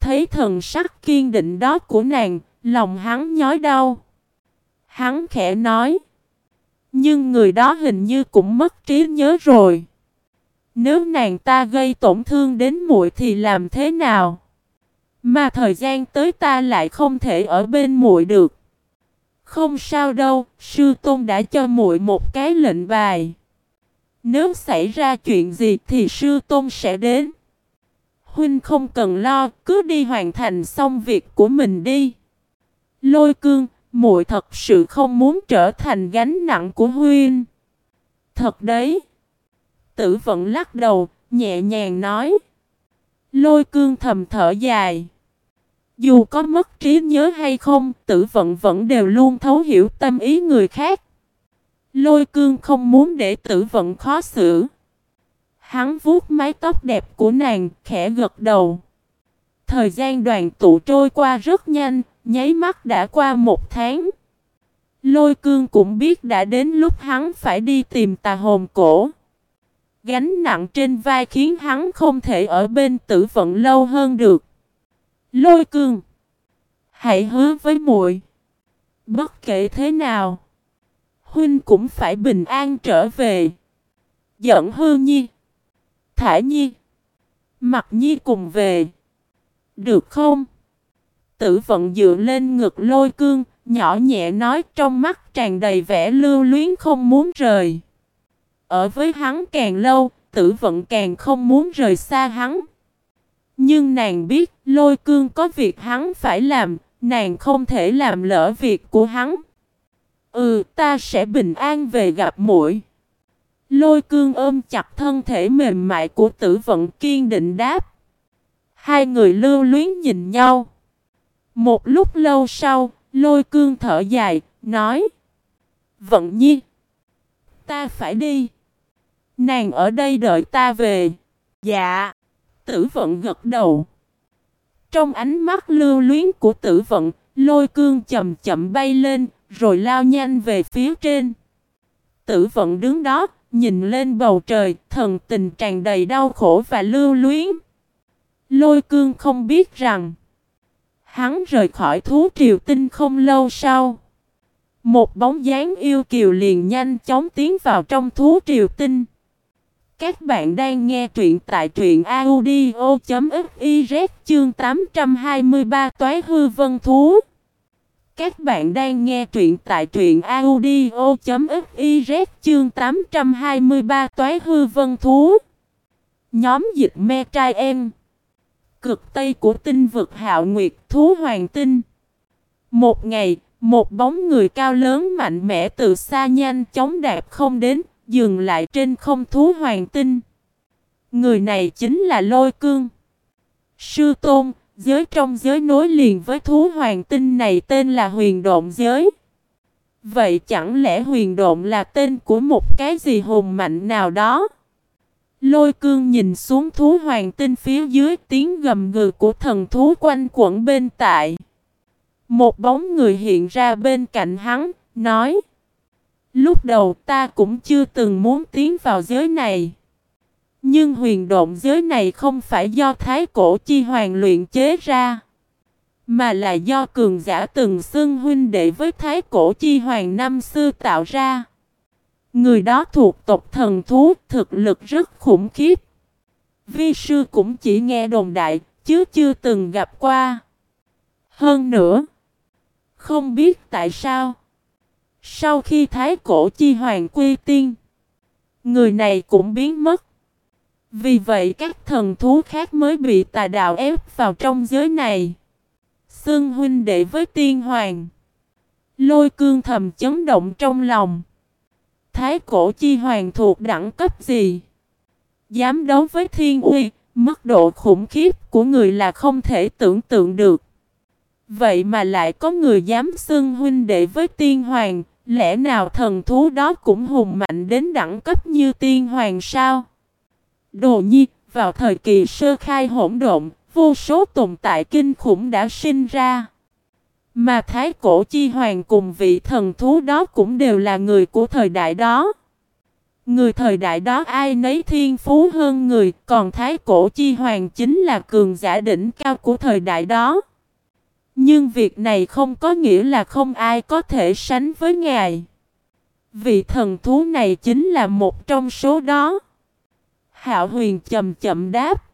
Thấy thần sắc kiên định đó của nàng, lòng hắn nhói đau. Hắn khẽ nói. Nhưng người đó hình như cũng mất trí nhớ rồi. Nếu nàng ta gây tổn thương đến muội thì làm thế nào? Mà thời gian tới ta lại không thể ở bên muội được. Không sao đâu, sư tôn đã cho muội một cái lệnh bài. Nếu xảy ra chuyện gì thì sư tôn sẽ đến. Huynh không cần lo, cứ đi hoàn thành xong việc của mình đi. Lôi cương, muội thật sự không muốn trở thành gánh nặng của huynh. Thật đấy. Tử vận lắc đầu, nhẹ nhàng nói. Lôi cương thầm thở dài. Dù có mất trí nhớ hay không, tử vận vẫn đều luôn thấu hiểu tâm ý người khác. Lôi cương không muốn để tử vận khó xử. Hắn vuốt mái tóc đẹp của nàng, khẽ gật đầu. Thời gian đoàn tụ trôi qua rất nhanh, nháy mắt đã qua một tháng. Lôi cương cũng biết đã đến lúc hắn phải đi tìm tà hồn cổ. Gánh nặng trên vai khiến hắn không thể ở bên tử vận lâu hơn được. Lôi cương. Hãy hứa với muội Bất kể thế nào. Huynh cũng phải bình an trở về. Giận hư nhi. Thả nhi. Mặt nhi cùng về. Được không? Tử vận dựa lên ngực lôi cương. Nhỏ nhẹ nói trong mắt tràn đầy vẻ lưu luyến không muốn rời. Ở với hắn càng lâu, tử vận càng không muốn rời xa hắn. Nhưng nàng biết lôi cương có việc hắn phải làm, nàng không thể làm lỡ việc của hắn. Ừ, ta sẽ bình an về gặp muội. Lôi cương ôm chặt thân thể mềm mại của tử vận kiên định đáp. Hai người lưu luyến nhìn nhau. Một lúc lâu sau, lôi cương thở dài, nói. Vận nhi. Ta phải đi. Nàng ở đây đợi ta về. Dạ. Tử vận gật đầu. Trong ánh mắt lưu luyến của tử vận, lôi cương chậm chậm bay lên, rồi lao nhanh về phía trên. Tử vận đứng đó, nhìn lên bầu trời, thần tình tràn đầy đau khổ và lưu luyến. Lôi cương không biết rằng, hắn rời khỏi thú triều tinh không lâu sau. Một bóng dáng yêu kiều liền nhanh chóng tiến vào trong thú triều tinh. Các bạn đang nghe truyện tại truyện audio.fiz chương 823 toái hư vân thú. Các bạn đang nghe truyện tại truyện audio.fiz chương 823 toái hư vân thú. Nhóm dịch me trai em. Cực Tây của tinh vực hạo nguyệt thú hoàng tinh. Một ngày, một bóng người cao lớn mạnh mẽ từ xa nhanh chóng đạp không đến, dừng lại trên không thú hoàng tinh. Người này chính là Lôi Cương. Sư Tôn, giới trong giới nối liền với thú hoàng tinh này tên là huyền độn giới. Vậy chẳng lẽ huyền độn là tên của một cái gì hùng mạnh nào đó? Lôi cương nhìn xuống thú hoàng tinh phía dưới tiếng gầm gừ của thần thú quanh quẩn bên tại. Một bóng người hiện ra bên cạnh hắn, nói Lúc đầu ta cũng chưa từng muốn tiến vào giới này. Nhưng huyền động giới này không phải do thái cổ chi hoàng luyện chế ra. Mà là do cường giả từng xưng huynh đệ với thái cổ chi hoàng năm xưa tạo ra. Người đó thuộc tộc thần thú, thực lực rất khủng khiếp. Vi sư cũng chỉ nghe đồn đại, chứ chưa từng gặp qua. Hơn nữa, không biết tại sao. Sau khi thái cổ chi hoàng quy tiên, người này cũng biến mất. Vì vậy các thần thú khác mới bị tà đạo ép vào trong giới này. Xương huynh đệ với tiên hoàng. Lôi cương thầm chấn động trong lòng. Thái cổ chi hoàng thuộc đẳng cấp gì? Dám đấu với thiên uy, mức độ khủng khiếp của người là không thể tưởng tượng được. Vậy mà lại có người dám xưng huynh đệ với tiên hoàng, lẽ nào thần thú đó cũng hùng mạnh đến đẳng cấp như tiên hoàng sao? Đồ nhi, vào thời kỳ sơ khai hỗn độn, vô số tồn tại kinh khủng đã sinh ra. Mà Thái Cổ Chi Hoàng cùng vị thần thú đó cũng đều là người của thời đại đó. Người thời đại đó ai nấy thiên phú hơn người, còn Thái Cổ Chi Hoàng chính là cường giả đỉnh cao của thời đại đó. Nhưng việc này không có nghĩa là không ai có thể sánh với ngài. Vị thần thú này chính là một trong số đó. Hạo huyền chậm chậm đáp.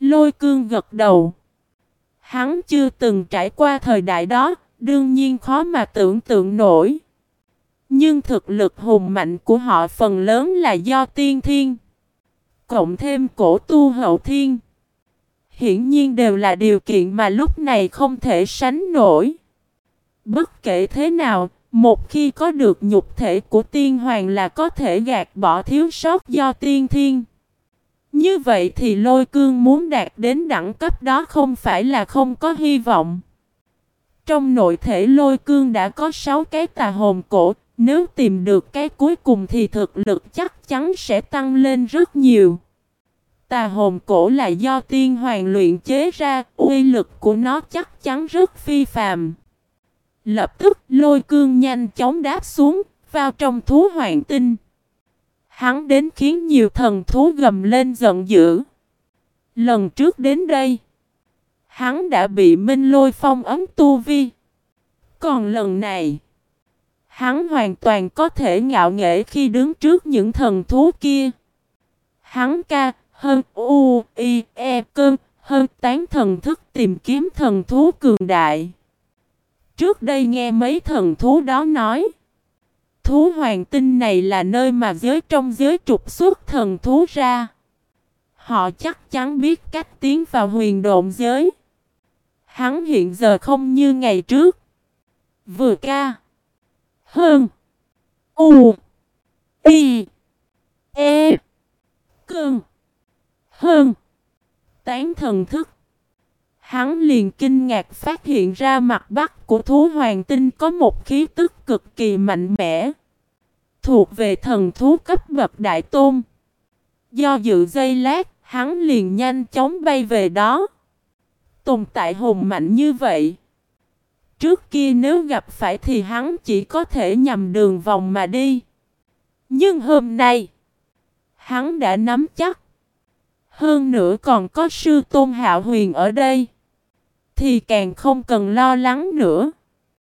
Lôi cương gật đầu. Hắn chưa từng trải qua thời đại đó, đương nhiên khó mà tưởng tượng nổi. Nhưng thực lực hùng mạnh của họ phần lớn là do tiên thiên. Cộng thêm cổ tu hậu thiên. Hiển nhiên đều là điều kiện mà lúc này không thể sánh nổi. Bất kể thế nào, một khi có được nhục thể của tiên hoàng là có thể gạt bỏ thiếu sót do tiên thiên. Như vậy thì lôi cương muốn đạt đến đẳng cấp đó không phải là không có hy vọng. Trong nội thể lôi cương đã có 6 cái tà hồn cổ, nếu tìm được cái cuối cùng thì thực lực chắc chắn sẽ tăng lên rất nhiều. Tà hồn cổ là do tiên hoàng luyện chế ra, uy lực của nó chắc chắn rất phi phàm. Lập tức lôi cương nhanh chóng đáp xuống, vào trong thú hoàng tinh. Hắn đến khiến nhiều thần thú gầm lên giận dữ. Lần trước đến đây, hắn đã bị Minh Lôi phong ấm tu vi. Còn lần này, hắn hoàn toàn có thể ngạo nghễ khi đứng trước những thần thú kia. Hắn ca, hơn u, i, e, cơn, hơn tán thần thức tìm kiếm thần thú cường đại. Trước đây nghe mấy thần thú đó nói. Thú hoàng tinh này là nơi mà giới trong giới trục xuất thần thú ra. Họ chắc chắn biết cách tiến vào huyền độn giới. Hắn hiện giờ không như ngày trước. Vừa ca. Hơn. U. Y. E. Cơn. Hơn. Tán thần thức. Hắn liền kinh ngạc phát hiện ra mặt bắc của thú hoàng tinh có một khí tức cực kỳ mạnh mẽ. Thuộc về thần thú cấp bậc đại tôn. Do dự dây lát, hắn liền nhanh chóng bay về đó. Tồn tại hùng mạnh như vậy. Trước kia nếu gặp phải thì hắn chỉ có thể nhằm đường vòng mà đi. Nhưng hôm nay, hắn đã nắm chắc. Hơn nữa còn có sư tôn hạo huyền ở đây. Thì càng không cần lo lắng nữa.